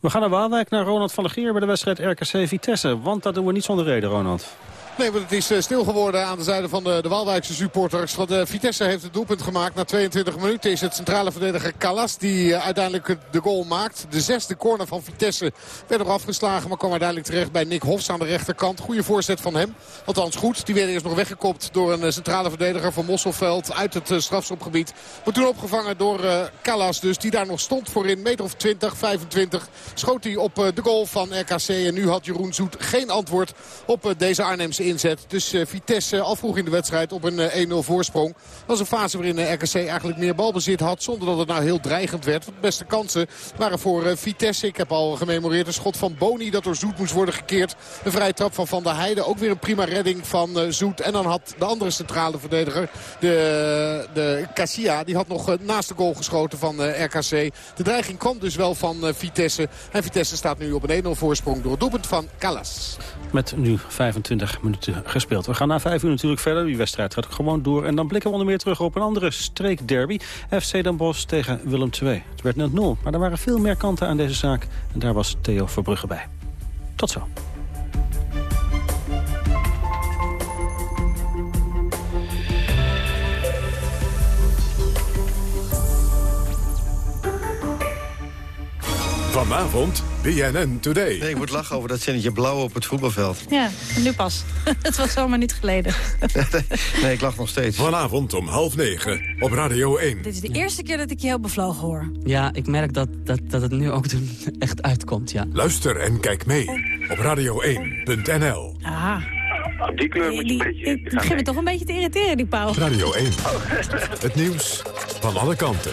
We gaan naar Waalwijk, naar Ronald van der Geer bij de wedstrijd RKC Vitesse. Want dat doen we niet zonder reden, Ronald. Nee, want het is stil geworden aan de zijde van de, de Waalwijkse supporters. Want uh, Vitesse heeft het doelpunt gemaakt. Na 22 minuten is het centrale verdediger Calas die uh, uiteindelijk de goal maakt. De zesde corner van Vitesse werd eraf geslagen. Maar kwam uiteindelijk terecht bij Nick Hofs aan de rechterkant. Goede voorzet van hem. Althans goed. Die werd eerst nog weggekopt door een centrale verdediger van Mosselveld uit het strafschopgebied. Maar toen opgevangen door Calas dus. Die daar nog stond voor in meter of 20, 25. Schoot hij op de goal van RKC. En nu had Jeroen Zoet geen antwoord op deze Arnhemse inzet. Dus uh, Vitesse al vroeg in de wedstrijd op een uh, 1-0 voorsprong. Dat was een fase waarin RKC eigenlijk meer balbezit had. Zonder dat het nou heel dreigend werd. De beste kansen waren voor Vitesse. Ik heb al gememoreerd een schot van Boni dat door Zoet moest worden gekeerd. Een vrije trap van Van der Heijden. Ook weer een prima redding van Zoet. En dan had de andere centrale verdediger, de, de Cassia, die had nog naast de goal geschoten van RKC. De dreiging kwam dus wel van Vitesse. En Vitesse staat nu op een 1-0 voorsprong door het doelpunt van Callas. Met nu 25 minuten gespeeld. We gaan na vijf uur natuurlijk verder. Die wedstrijd gaat gewoon door. En dan blikken we onder meer terug op een andere streekderby. FC Den Bosch tegen Willem II. Het werd 0-0, maar er waren veel meer kanten aan deze zaak. En daar was Theo Verbrugge bij. Tot zo. Vanavond BNN Today. Nee, ik moet lachen over dat zinnetje blauw op het voetbalveld. Ja, nu pas. (laughs) het was zomaar niet geleden. (laughs) nee, ik lach nog steeds. Vanavond om half negen op Radio 1. Dit is de eerste keer dat ik je heel bevlogen hoor. Ja, ik merk dat, dat, dat het nu ook (laughs) echt uitkomt, ja. Luister en kijk mee op radio1.nl. Aha. Die kleur moet je een beetje... Ik begin me toch een beetje te irriteren, die Paul. Radio 1. Het nieuws van alle kanten.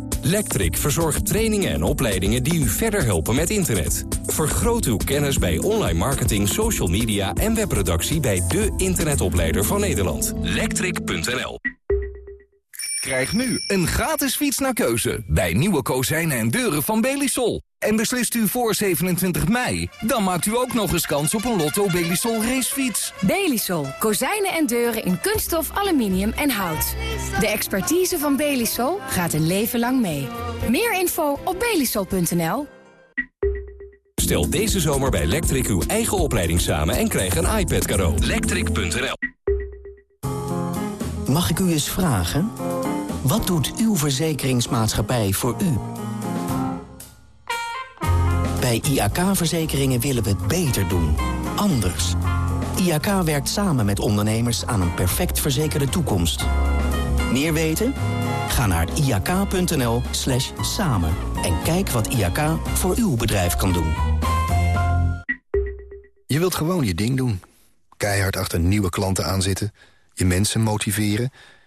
Lectric verzorgt trainingen en opleidingen die u verder helpen met internet. Vergroot uw kennis bij online marketing, social media en webproductie bij de internetopleider van Nederland. Lectric.nl Krijg nu een gratis fiets naar keuze bij nieuwe kozijnen en deuren van Belisol. En beslist u voor 27 mei, dan maakt u ook nog eens kans op een Lotto Belisol racefiets. Belisol. Kozijnen en deuren in kunststof, aluminium en hout. De expertise van Belisol gaat een leven lang mee. Meer info op belisol.nl. Stel deze zomer bij Lectric uw eigen opleiding samen en krijg een iPad cadeau. Lectric.nl Mag ik u eens vragen? Wat doet uw verzekeringsmaatschappij voor u? Bij IAK-verzekeringen willen we het beter doen. Anders. IAK werkt samen met ondernemers aan een perfect verzekerde toekomst. Meer weten? Ga naar iak.nl slash samen en kijk wat IAK voor uw bedrijf kan doen. Je wilt gewoon je ding doen. Keihard achter nieuwe klanten aanzitten. Je mensen motiveren.